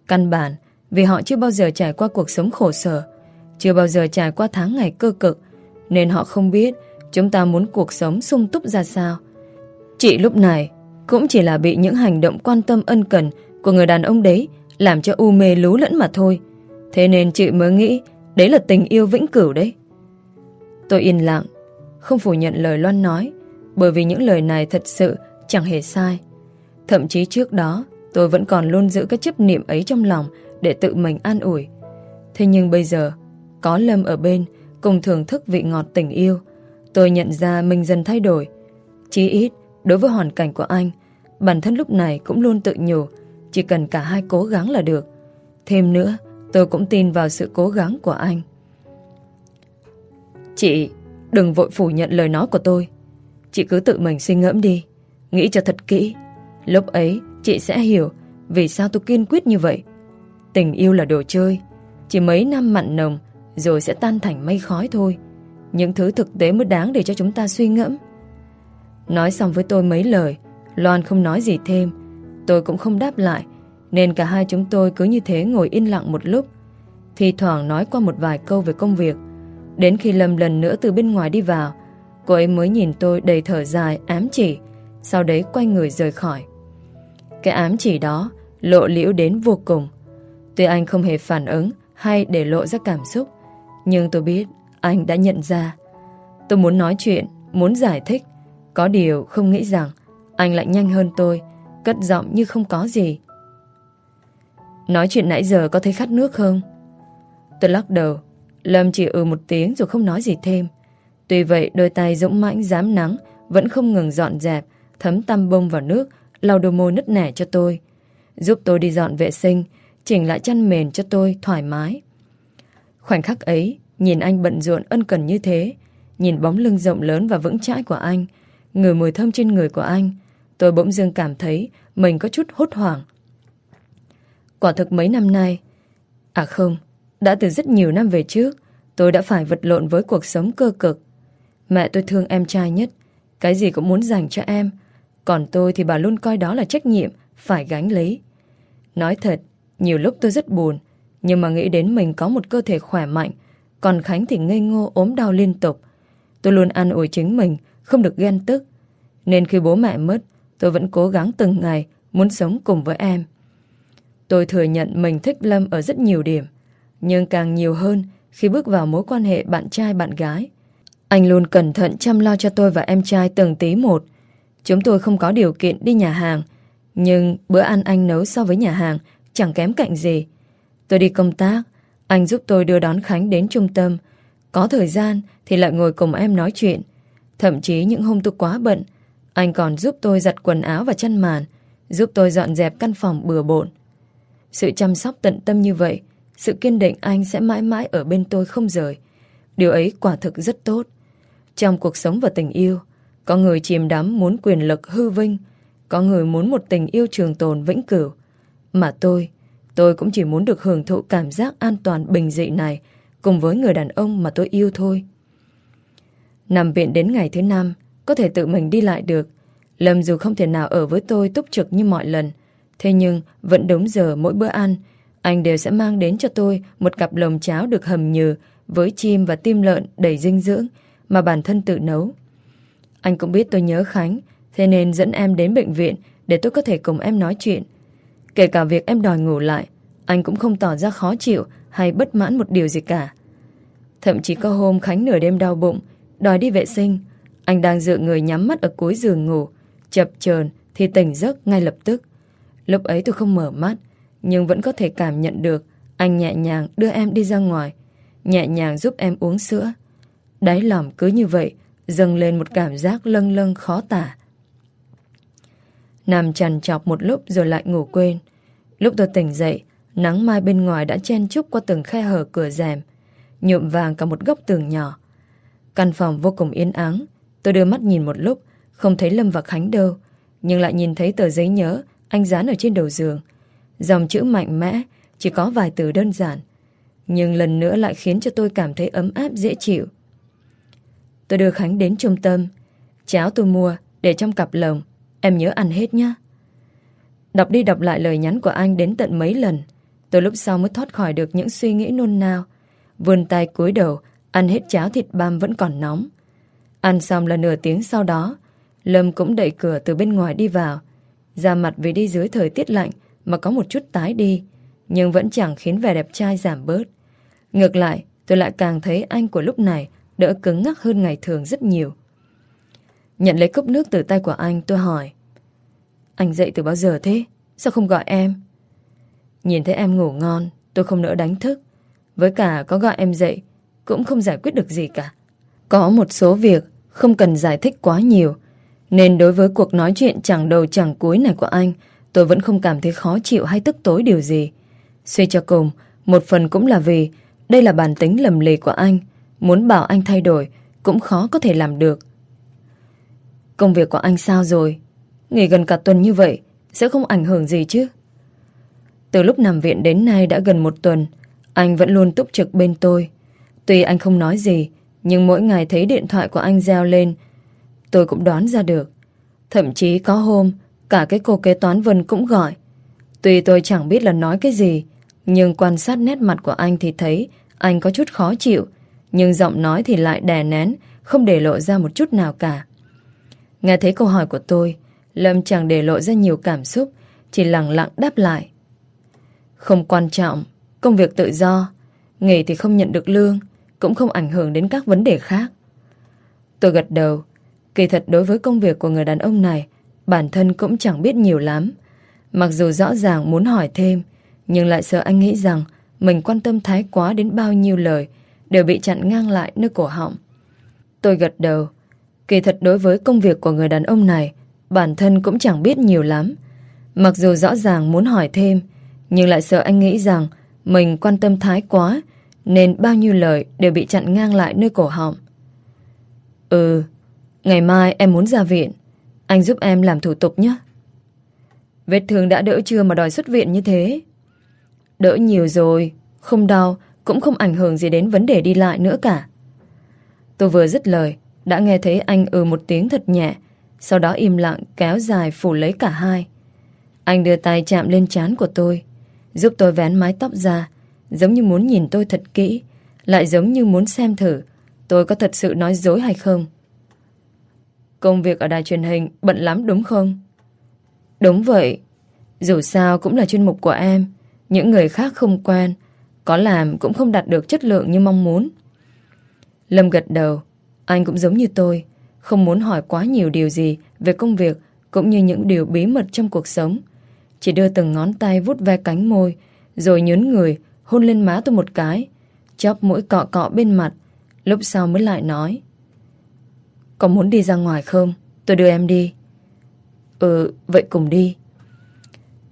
Căn bản, vì họ chưa bao giờ trải qua cuộc sống khổ sở, chưa bao giờ trải qua tháng ngày cơ cực, nên họ không biết chúng ta muốn cuộc sống sung túc ra sao. Chị lúc này cũng chỉ là bị những hành động quan tâm ân cần của người đàn ông đấy làm cho u mê lú lẫn mà thôi. Thế nên chị mới nghĩ đấy là tình yêu vĩnh cửu đấy. Tôi yên lặng, không phủ nhận lời Loan nói, bởi vì những lời này thật sự chẳng hề sai. Thậm chí trước đó, tôi vẫn còn luôn giữ cái chấp niệm ấy trong lòng để tự mình an ủi. Thế nhưng bây giờ, có Lâm ở bên, cùng thưởng thức vị ngọt tình yêu, tôi nhận ra mình dần thay đổi. Chí ít, đối với hoàn cảnh của anh, bản thân lúc này cũng luôn tự nhủ, chỉ cần cả hai cố gắng là được. Thêm nữa, tôi cũng tin vào sự cố gắng của anh. Chị, đừng vội phủ nhận lời nói của tôi. Chị cứ tự mình suy ngẫm đi, nghĩ cho thật kỹ. Lúc ấy, chị sẽ hiểu vì sao tôi kiên quyết như vậy. Tình yêu là đồ chơi, chỉ mấy năm mặn nồng rồi sẽ tan thành mây khói thôi. Những thứ thực tế mới đáng để cho chúng ta suy ngẫm. Nói xong với tôi mấy lời, Loan không nói gì thêm. Tôi cũng không đáp lại, nên cả hai chúng tôi cứ như thế ngồi yên lặng một lúc. Thì thoảng nói qua một vài câu về công việc. Đến khi Lâm lần nữa từ bên ngoài đi vào, cô ấy mới nhìn tôi đầy thở dài, ám chỉ, sau đấy quay người rời khỏi. Cái ám chỉ đó lộ liễu đến vô cùng. Tuy anh không hề phản ứng hay để lộ ra cảm xúc, nhưng tôi biết anh đã nhận ra. Tôi muốn nói chuyện, muốn giải thích, có điều không nghĩ rằng anh lại nhanh hơn tôi, cất giọng như không có gì. Nói chuyện nãy giờ có thấy khát nước không? Tôi lắc đầu, Lâm chỉ ừ một tiếng rồi không nói gì thêm. Tuy vậy đôi tay dũng mãnh dám nắng vẫn không ngừng dọn dẹp, thấm tăm bông vào nước, lau đôi môi nứt nẻ cho tôi. Giúp tôi đi dọn vệ sinh, chỉnh lại chăn mền cho tôi thoải mái. Khoảnh khắc ấy, nhìn anh bận rộn ân cần như thế, nhìn bóng lưng rộng lớn và vững chãi của anh, người mùi thơm trên người của anh, tôi bỗng dưng cảm thấy mình có chút hốt hoảng. Quả thực mấy năm nay, à không, đã từ rất nhiều năm về trước, tôi đã phải vật lộn với cuộc sống cơ cực. Mẹ tôi thương em trai nhất, cái gì cũng muốn dành cho em, còn tôi thì bà luôn coi đó là trách nhiệm, phải gánh lấy. Nói thật, nhiều lúc tôi rất buồn, nhưng mà nghĩ đến mình có một cơ thể khỏe mạnh, còn Khánh thì ngây ngô ốm đau liên tục. Tôi luôn ăn ủi chính mình, không được ghen tức. Nên khi bố mẹ mất, tôi vẫn cố gắng từng ngày muốn sống cùng với em. Tôi thừa nhận mình thích Lâm ở rất nhiều điểm, nhưng càng nhiều hơn khi bước vào mối quan hệ bạn trai bạn gái. Anh luôn cẩn thận chăm lo cho tôi và em trai từng tí một. Chúng tôi không có điều kiện đi nhà hàng, nhưng bữa ăn anh nấu so với nhà hàng chẳng kém cạnh gì. Tôi đi công tác, anh giúp tôi đưa đón Khánh đến trung tâm. Có thời gian thì lại ngồi cùng em nói chuyện. Thậm chí những hôm tôi quá bận, anh còn giúp tôi giặt quần áo và chăn màn, giúp tôi dọn dẹp căn phòng bừa bộn. Sự chăm sóc tận tâm như vậy, sự kiên định anh sẽ mãi mãi ở bên tôi không rời. Điều ấy quả thực rất tốt. Trong cuộc sống và tình yêu, có người chìm đắm muốn quyền lực hư vinh, có người muốn một tình yêu trường tồn vĩnh cửu. Mà tôi, tôi cũng chỉ muốn được hưởng thụ cảm giác an toàn bình dị này cùng với người đàn ông mà tôi yêu thôi. Nằm viện đến ngày thứ năm, có thể tự mình đi lại được. Lâm dù không thể nào ở với tôi túc trực như mọi lần, thế nhưng vẫn đúng giờ mỗi bữa ăn, anh đều sẽ mang đến cho tôi một cặp lồng cháo được hầm nhừ với chim và tim lợn đầy dinh dưỡng mà bản thân tự nấu. Anh cũng biết tôi nhớ Khánh, thế nên dẫn em đến bệnh viện để tôi có thể cùng em nói chuyện. Kể cả việc em đòi ngủ lại, anh cũng không tỏ ra khó chịu hay bất mãn một điều gì cả. Thậm chí có hôm Khánh nửa đêm đau bụng, đòi đi vệ sinh, anh đang dựa người nhắm mắt ở cuối giường ngủ, chập chờn thì tỉnh giấc ngay lập tức. Lúc ấy tôi không mở mắt, nhưng vẫn có thể cảm nhận được anh nhẹ nhàng đưa em đi ra ngoài, nhẹ nhàng giúp em uống sữa. Đáy lòng cứ như vậy, dâng lên một cảm giác lâng lâng khó tả. Nằm trằn chọc một lúc rồi lại ngủ quên. Lúc tôi tỉnh dậy, nắng mai bên ngoài đã chen chúc qua từng khe hở cửa rèm, nhuộm vàng cả một góc tường nhỏ. Căn phòng vô cùng yên ắng, tôi đưa mắt nhìn một lúc, không thấy Lâm và Khánh đâu, nhưng lại nhìn thấy tờ giấy nhớ anh dán ở trên đầu giường. Dòng chữ mạnh mẽ, chỉ có vài từ đơn giản, nhưng lần nữa lại khiến cho tôi cảm thấy ấm áp dễ chịu. Tôi đưa Khánh đến trung tâm, cháo tôi mua để trong cặp lồng, em nhớ ăn hết nhé. Đọc đi đọc lại lời nhắn của anh đến tận mấy lần, tôi lúc sau mới thoát khỏi được những suy nghĩ nôn nao. Vươn tay cúi đầu, ăn hết cháo thịt băm vẫn còn nóng. Ăn xong là nửa tiếng sau đó, Lâm cũng đẩy cửa từ bên ngoài đi vào. Da mặt vì đi dưới thời tiết lạnh mà có một chút tái đi, nhưng vẫn chẳng khiến vẻ đẹp trai giảm bớt. Ngược lại, tôi lại càng thấy anh của lúc này đỡ cứng ngắc hơn ngày thường rất nhiều. Nhận lấy cốc nước từ tay của anh, tôi hỏi. Anh dậy từ bao giờ thế? Sao không gọi em? Nhìn thấy em ngủ ngon, tôi không nỡ đánh thức. Với cả có gọi em dậy, cũng không giải quyết được gì cả. Có một số việc không cần giải thích quá nhiều, nên đối với cuộc nói chuyện chẳng đầu chẳng cuối này của anh, tôi vẫn không cảm thấy khó chịu hay tức tối điều gì. Suy cho cùng, một phần cũng là vì đây là bản tính lầm lì của anh. Muốn bảo anh thay đổi cũng khó có thể làm được. Công việc của anh sao rồi? Nghỉ gần cả tuần như vậy sẽ không ảnh hưởng gì chứ? Từ lúc nằm viện đến nay đã gần một tuần, anh vẫn luôn túc trực bên tôi. Tuy anh không nói gì, nhưng mỗi ngày thấy điện thoại của anh reo lên, tôi cũng đoán ra được. Thậm chí có hôm, cả cái cô kế toán Vân cũng gọi. Tuy tôi chẳng biết là nói cái gì, nhưng quan sát nét mặt của anh thì thấy anh có chút khó chịu, nhưng giọng nói thì lại đè nén, không để lộ ra một chút nào cả. Nghe thấy câu hỏi của tôi, Lâm chẳng để lộ ra nhiều cảm xúc, chỉ lặng lặng đáp lại. Không quan trọng, công việc tự do, nghề thì không nhận được lương, cũng không ảnh hưởng đến các vấn đề khác. Tôi gật đầu, kỳ thật đối với công việc của người đàn ông này, bản thân cũng chẳng biết nhiều lắm. Mặc dù rõ ràng muốn hỏi thêm, nhưng lại sợ anh nghĩ rằng mình quan tâm thái quá đến bao nhiêu lời đều bị chặn ngang lại nơi cổ họng. Tôi gật đầu. Kỳ thật đối với công việc của người đàn ông này, bản thân cũng chẳng biết nhiều lắm. Mặc dù rõ ràng muốn hỏi thêm, nhưng lại sợ anh nghĩ rằng mình quan tâm thái quá, nên bao nhiêu lời đều bị chặn ngang lại nơi cổ họng. Ừ, ngày mai em muốn ra viện. Anh giúp em làm thủ tục nhé. Vết thương đã đỡ chưa mà đòi xuất viện như thế? Đỡ nhiều rồi, không đau, cũng không ảnh hưởng gì đến vấn đề đi lại nữa cả. Tôi vừa dứt lời, đã nghe thấy anh ừ một tiếng thật nhẹ, sau đó im lặng kéo dài phủ lấy cả hai. Anh đưa tay chạm lên trán của tôi, giúp tôi vén mái tóc ra, giống như muốn nhìn tôi thật kỹ, lại giống như muốn xem thử tôi có thật sự nói dối hay không. Công việc ở đài truyền hình bận lắm đúng không? Đúng vậy. Dù sao cũng là chuyên mục của em. Những người khác không quen, có làm cũng không đạt được chất lượng như mong muốn. Lâm gật đầu. Anh cũng giống như tôi, không muốn hỏi quá nhiều điều gì về công việc cũng như những điều bí mật trong cuộc sống. Chỉ đưa từng ngón tay vút ve cánh môi, rồi nhớn người, hôn lên má tôi một cái, chóp mũi cọ cọ bên mặt, lúc sau mới lại nói. Có muốn đi ra ngoài không? Tôi đưa em đi. Ừ, vậy cùng đi.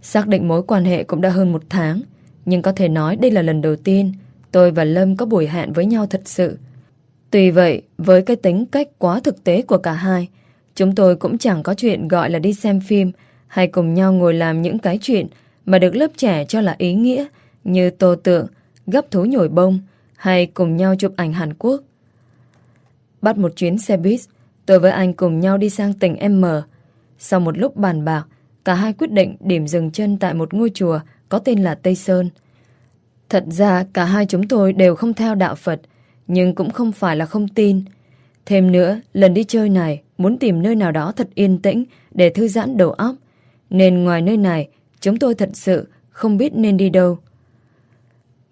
Xác định mối quan hệ cũng đã hơn một tháng, nhưng có thể nói đây là lần đầu tiên tôi và Lâm có buổi hẹn với nhau thật sự. Tuy vậy, với cái tính cách quá thực tế của cả hai, chúng tôi cũng chẳng có chuyện gọi là đi xem phim hay cùng nhau ngồi làm những cái chuyện mà được lớp trẻ cho là ý nghĩa như tô tượng, gấp thú nhồi bông hay cùng nhau chụp ảnh Hàn Quốc. Bắt một chuyến xe buýt, tôi với anh cùng nhau đi sang tỉnh M. Sau một lúc bàn bạc, cả hai quyết định điểm dừng chân tại một ngôi chùa có tên là Tây Sơn. Thật ra cả hai chúng tôi đều không theo đạo Phật, nhưng cũng không phải là không tin. Thêm nữa, lần đi chơi này muốn tìm nơi nào đó thật yên tĩnh để thư giãn đầu óc, nên ngoài nơi này chúng tôi thật sự không biết nên đi đâu.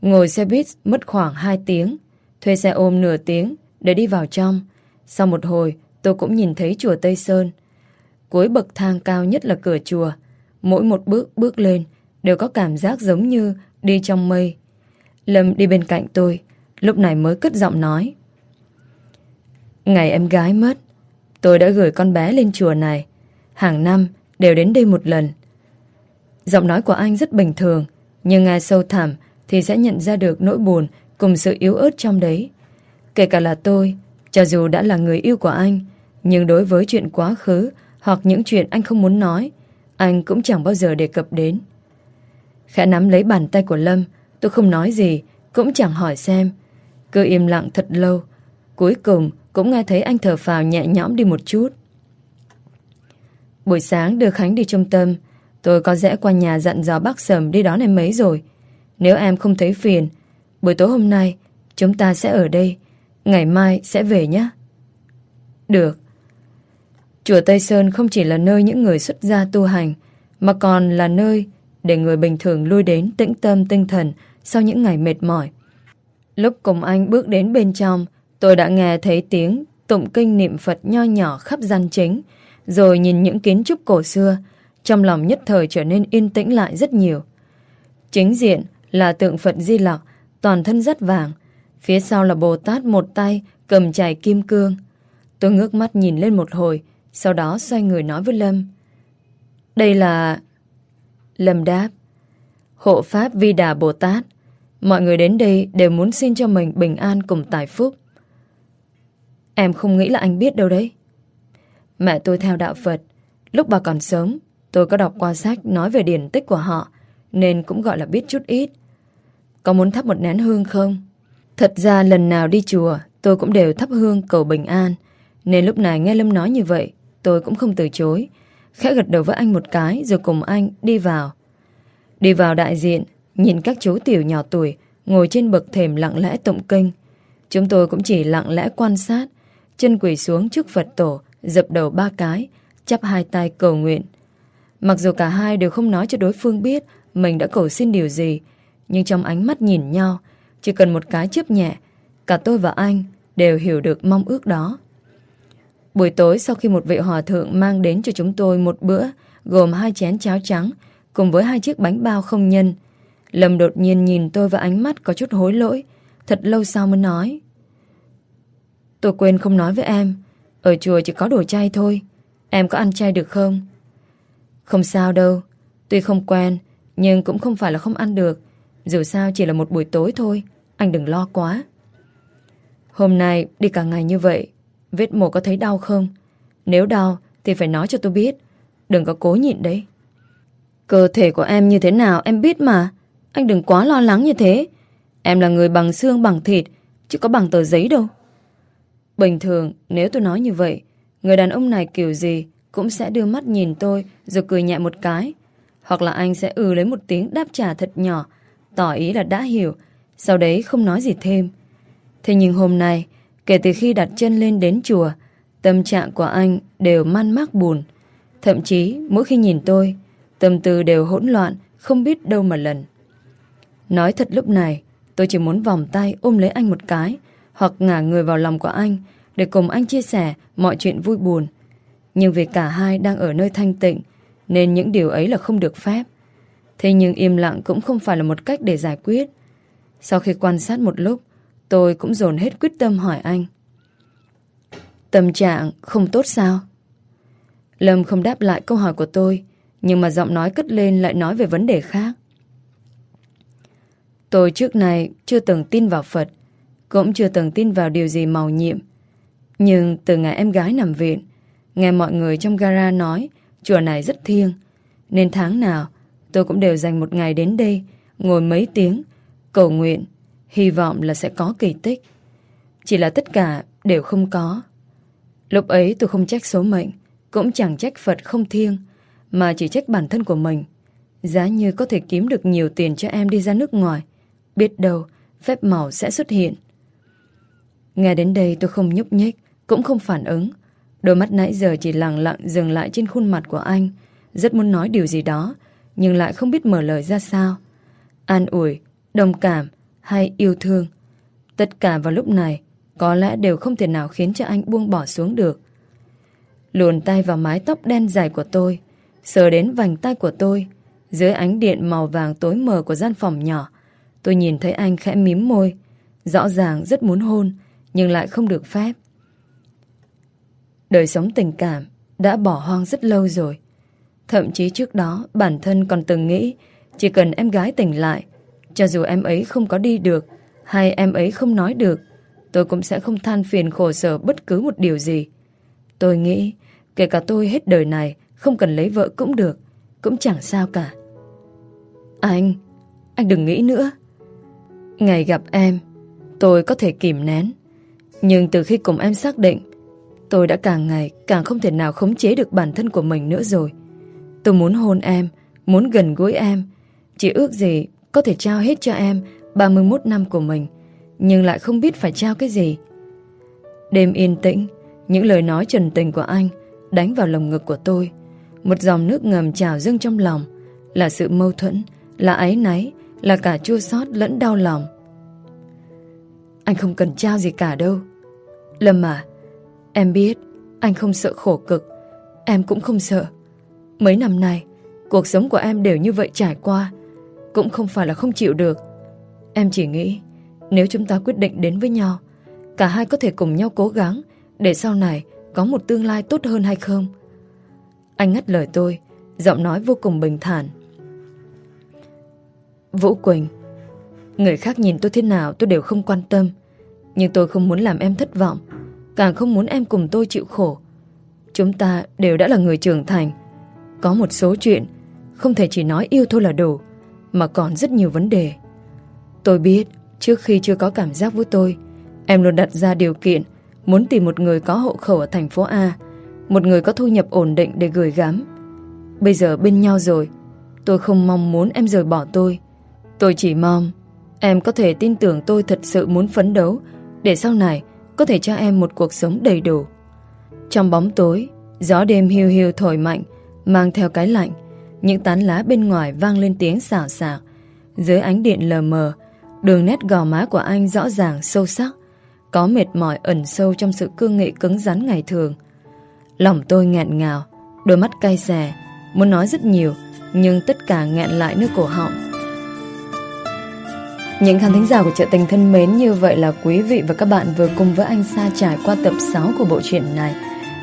Ngồi xe buýt mất khoảng 2 tiếng, thuê xe ôm nửa tiếng để đi vào trong. Sau một hồi, tôi cũng nhìn thấy chùa Tây Sơn. Cuối bậc thang cao nhất là cửa chùa. Mỗi một bước bước lên đều có cảm giác giống như đi trong mây. Lâm đi bên cạnh tôi, lúc này mới cất giọng nói. Ngày em gái mất, tôi đã gửi con bé lên chùa này. Hàng năm đều đến đây một lần. Giọng nói của anh rất bình thường, nhưng nghe sâu thẳm thì sẽ nhận ra được nỗi buồn cùng sự yếu ớt trong đấy. Kể cả là tôi, cho dù đã là người yêu của anh, nhưng đối với chuyện quá khứ hoặc những chuyện anh không muốn nói, anh cũng chẳng bao giờ đề cập đến. Khẽ nắm lấy bàn tay của Lâm, tôi không nói gì, cũng chẳng hỏi xem. Cứ im lặng thật lâu. Cuối cùng cũng nghe thấy anh thở phào nhẹ nhõm đi một chút. Buổi sáng đưa Khánh đi trung tâm, tôi có rẽ qua nhà dặn dò bác Sầm đi đón em mấy rồi. Nếu em không thấy phiền, buổi tối hôm nay chúng ta sẽ ở đây. Ngày mai sẽ về nhé. Được. Chùa Tây Sơn không chỉ là nơi những người xuất gia tu hành, mà còn là nơi để người bình thường lui đến tĩnh tâm tinh thần sau những ngày mệt mỏi. Lúc cùng anh bước đến bên trong, tôi đã nghe thấy tiếng tụng kinh niệm Phật nho nhỏ khắp gian chính, rồi nhìn những kiến trúc cổ xưa, trong lòng nhất thời trở nên yên tĩnh lại rất nhiều. Chính diện là tượng Phật Di Lặc, toàn thân rất vàng, phía sau là Bồ Tát một tay cầm chày kim cương. Tôi ngước mắt nhìn lên một hồi, sau đó xoay người nói với Lâm. Đây là... Lâm đáp. Hộ Pháp Vi Đà Bồ Tát. Mọi người đến đây đều muốn xin cho mình bình an cùng tài phúc. Em không nghĩ là anh biết đâu đấy. Mẹ tôi theo đạo Phật. Lúc bà còn sớm, tôi có đọc qua sách nói về điển tích của họ, nên cũng gọi là biết chút ít. Có muốn thắp một nén hương không? Thật ra lần nào đi chùa, tôi cũng đều thắp hương cầu bình an. Nên lúc này nghe Lâm nói như vậy, tôi cũng không từ chối. Khẽ gật đầu với anh một cái rồi cùng anh đi vào. Đi vào đại diện, nhìn các chú tiểu nhỏ tuổi ngồi trên bậc thềm lặng lẽ tụng kinh. Chúng tôi cũng chỉ lặng lẽ quan sát, chân quỳ xuống trước Phật tổ, dập đầu ba cái, chắp hai tay cầu nguyện. Mặc dù cả hai đều không nói cho đối phương biết mình đã cầu xin điều gì, nhưng trong ánh mắt nhìn nhau, chỉ cần một cái chớp nhẹ, cả tôi và anh đều hiểu được mong ước đó. Buổi tối sau khi một vị hòa thượng mang đến cho chúng tôi một bữa gồm hai chén cháo trắng cùng với hai chiếc bánh bao không nhân, Lâm đột nhiên nhìn tôi và ánh mắt có chút hối lỗi, thật lâu sau mới nói. Tôi quên không nói với em, ở chùa chỉ có đồ chay thôi, em có ăn chay được không? Không sao đâu, tuy không quen, nhưng cũng không phải là không ăn được, dù sao chỉ là một buổi tối thôi, anh đừng lo quá. Hôm nay đi cả ngày như vậy, vết mổ có thấy đau không? Nếu đau thì phải nói cho tôi biết, đừng có cố nhịn đấy. Cơ thể của em như thế nào em biết mà, anh đừng quá lo lắng như thế. Em là người bằng xương bằng thịt, chứ có bằng tờ giấy đâu. Bình thường, nếu tôi nói như vậy, người đàn ông này kiểu gì cũng sẽ đưa mắt nhìn tôi rồi cười nhẹ một cái. Hoặc là anh sẽ ừ lấy một tiếng đáp trả thật nhỏ, tỏ ý là đã hiểu, sau đấy không nói gì thêm. Thế nhưng hôm nay, kể từ khi đặt chân lên đến chùa, tâm trạng của anh đều man mác buồn. Thậm chí, mỗi khi nhìn tôi, tâm tư đều hỗn loạn, không biết đâu mà lần. Nói thật lúc này, tôi chỉ muốn vòng tay ôm lấy anh một cái, hoặc ngả người vào lòng của anh, để cùng anh chia sẻ mọi chuyện vui buồn. Nhưng vì cả hai đang ở nơi thanh tịnh nên những điều ấy là không được phép. Thế nhưng im lặng cũng không phải là một cách để giải quyết. Sau khi quan sát một lúc, tôi cũng dồn hết quyết tâm hỏi anh. Tâm trạng không tốt sao? Lâm không đáp lại câu hỏi của tôi, nhưng mà giọng nói cất lên lại nói về vấn đề khác. Tôi trước này chưa từng tin vào Phật, cũng chưa từng tin vào điều gì màu nhiệm. Nhưng từ ngày em gái nằm viện, nghe mọi người trong gara nói chùa này rất thiêng, nên tháng nào tôi cũng đều dành một ngày đến đây, ngồi mấy tiếng, cầu nguyện, hy vọng là sẽ có kỳ tích. Chỉ là tất cả đều không có. Lúc ấy tôi không trách số mệnh, cũng chẳng trách Phật không thiêng, mà chỉ trách bản thân của mình. Giá như có thể kiếm được nhiều tiền cho em đi ra nước ngoài, biết đâu phép màu sẽ xuất hiện. Nghe đến đây tôi không nhúc nhích, cũng không phản ứng. Đôi mắt nãy giờ chỉ lặng lặng dừng lại trên khuôn mặt của anh, rất muốn nói điều gì đó, nhưng lại không biết mở lời ra sao. An ủi, đồng cảm hay yêu thương. Tất cả vào lúc này có lẽ đều không thể nào khiến cho anh buông bỏ xuống được. Luồn tay vào mái tóc đen dài của tôi, sờ đến vành tay của tôi. Dưới ánh điện màu vàng tối mờ của gian phòng nhỏ, tôi nhìn thấy anh khẽ mím môi. Rõ ràng rất muốn hôn, nhưng lại không được phép. Đời sống tình cảm đã bỏ hoang rất lâu rồi. Thậm chí trước đó bản thân còn từng nghĩ chỉ cần em gái tỉnh lại, cho dù em ấy không có đi được hay em ấy không nói được, tôi cũng sẽ không than phiền khổ sở bất cứ một điều gì. Tôi nghĩ kể cả tôi hết đời này không cần lấy vợ cũng được, cũng chẳng sao cả. À, anh, anh đừng nghĩ nữa. Ngày gặp em, tôi có thể kìm nén. Nhưng từ khi cùng em xác định, tôi đã càng ngày càng không thể nào khống chế được bản thân của mình nữa rồi. Tôi muốn hôn em, muốn gần gũi em. Chỉ ước gì có thể trao hết cho em 31 năm của mình, nhưng lại không biết phải trao cái gì. Đêm yên tĩnh, những lời nói trần tình của anh đánh vào lồng ngực của tôi. Một dòng nước ngầm trào dâng trong lòng, là sự mâu thuẫn, là áy náy, là cả chua xót lẫn đau lòng. Anh không cần trao gì cả đâu. Lâm à, em biết anh không sợ khổ cực, em cũng không sợ. Mấy năm nay, cuộc sống của em đều như vậy trải qua, cũng không phải là không chịu được. Em chỉ nghĩ, nếu chúng ta quyết định đến với nhau, cả hai có thể cùng nhau cố gắng để sau này có một tương lai tốt hơn hay không. Anh ngắt lời tôi, giọng nói vô cùng bình thản. Vũ Quỳnh, người khác nhìn tôi thế nào tôi đều không quan tâm, nhưng tôi không muốn làm em thất vọng, càng không muốn em cùng tôi chịu khổ. Chúng ta đều đã là người trưởng thành, có một số chuyện không thể chỉ nói yêu thôi là đủ, mà còn rất nhiều vấn đề. Tôi biết, trước khi chưa có cảm giác với tôi, em luôn đặt ra điều kiện muốn tìm một người có hộ khẩu ở thành phố A, một người có thu nhập ổn định để gửi gắm. Bây giờ bên nhau rồi, tôi không mong muốn em rời bỏ tôi. Tôi chỉ mong em có thể tin tưởng tôi thật sự muốn phấn đấu để sau này có thể cho em một cuộc sống đầy đủ. Trong bóng tối, gió đêm hiu hiu thổi mạnh, mang theo cái lạnh. Những tán lá bên ngoài vang lên tiếng xào xạc. Dưới ánh điện lờ mờ, đường nét gò má của anh rõ ràng sâu sắc. Có mệt mỏi ẩn sâu trong sự cương nghị cứng rắn ngày thường. Lòng tôi nghẹn ngào, đôi mắt cay xè, muốn nói rất nhiều, nhưng tất cả nghẹn lại nơi cổ họng. Những khán thính giả của Trợ Tình thân mến như vậy là quý vị và các bạn vừa cùng với anh Sa trải qua tập 6 của bộ truyện này.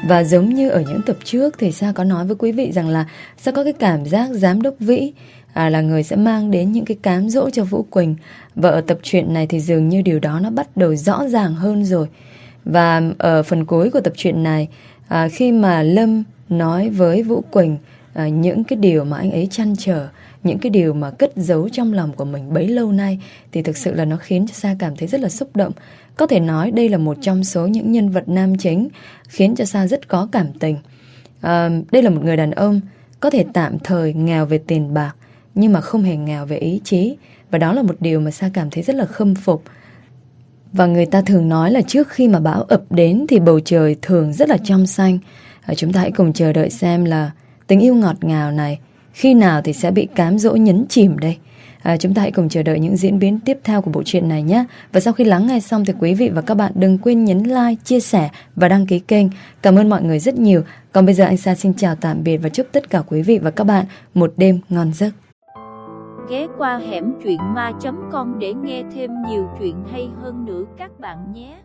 Và giống như ở những tập trước thì Sa có nói với quý vị rằng là Sa có cái cảm giác giám đốc Vĩ à, là người sẽ mang đến những cái cám dỗ cho Vũ Quỳnh. Và ở tập truyện này thì dường như điều đó nó bắt đầu rõ ràng hơn rồi. Và ở phần cuối của tập truyện này à, khi mà Lâm nói với Vũ Quỳnh à, những cái điều mà anh ấy chăn trở những cái điều mà cất giấu trong lòng của mình bấy lâu nay thì thực sự là nó khiến cho Sa cảm thấy rất là xúc động. Có thể nói đây là một trong số những nhân vật nam chính khiến cho Sa rất có cảm tình. À, đây là một người đàn ông có thể tạm thời nghèo về tiền bạc nhưng mà không hề nghèo về ý chí và đó là một điều mà Sa cảm thấy rất là khâm phục. Và người ta thường nói là trước khi mà bão ập đến thì bầu trời thường rất là trong xanh. À, chúng ta hãy cùng chờ đợi xem là tình yêu ngọt ngào này khi nào thì sẽ bị cám dỗ nhấn chìm đây. à, chúng ta hãy cùng chờ đợi những diễn biến tiếp theo của bộ truyện này nhé. Và sau khi lắng nghe xong thì quý vị và các bạn đừng quên nhấn like, chia sẻ và đăng ký kênh. Cảm ơn mọi người rất nhiều. Còn bây giờ anh Sa xin chào tạm biệt và chúc tất cả quý vị và các bạn một đêm ngon giấc. Ghé qua hẻm truyện ma.com để nghe thêm nhiều chuyện hay hơn nữa các bạn nhé.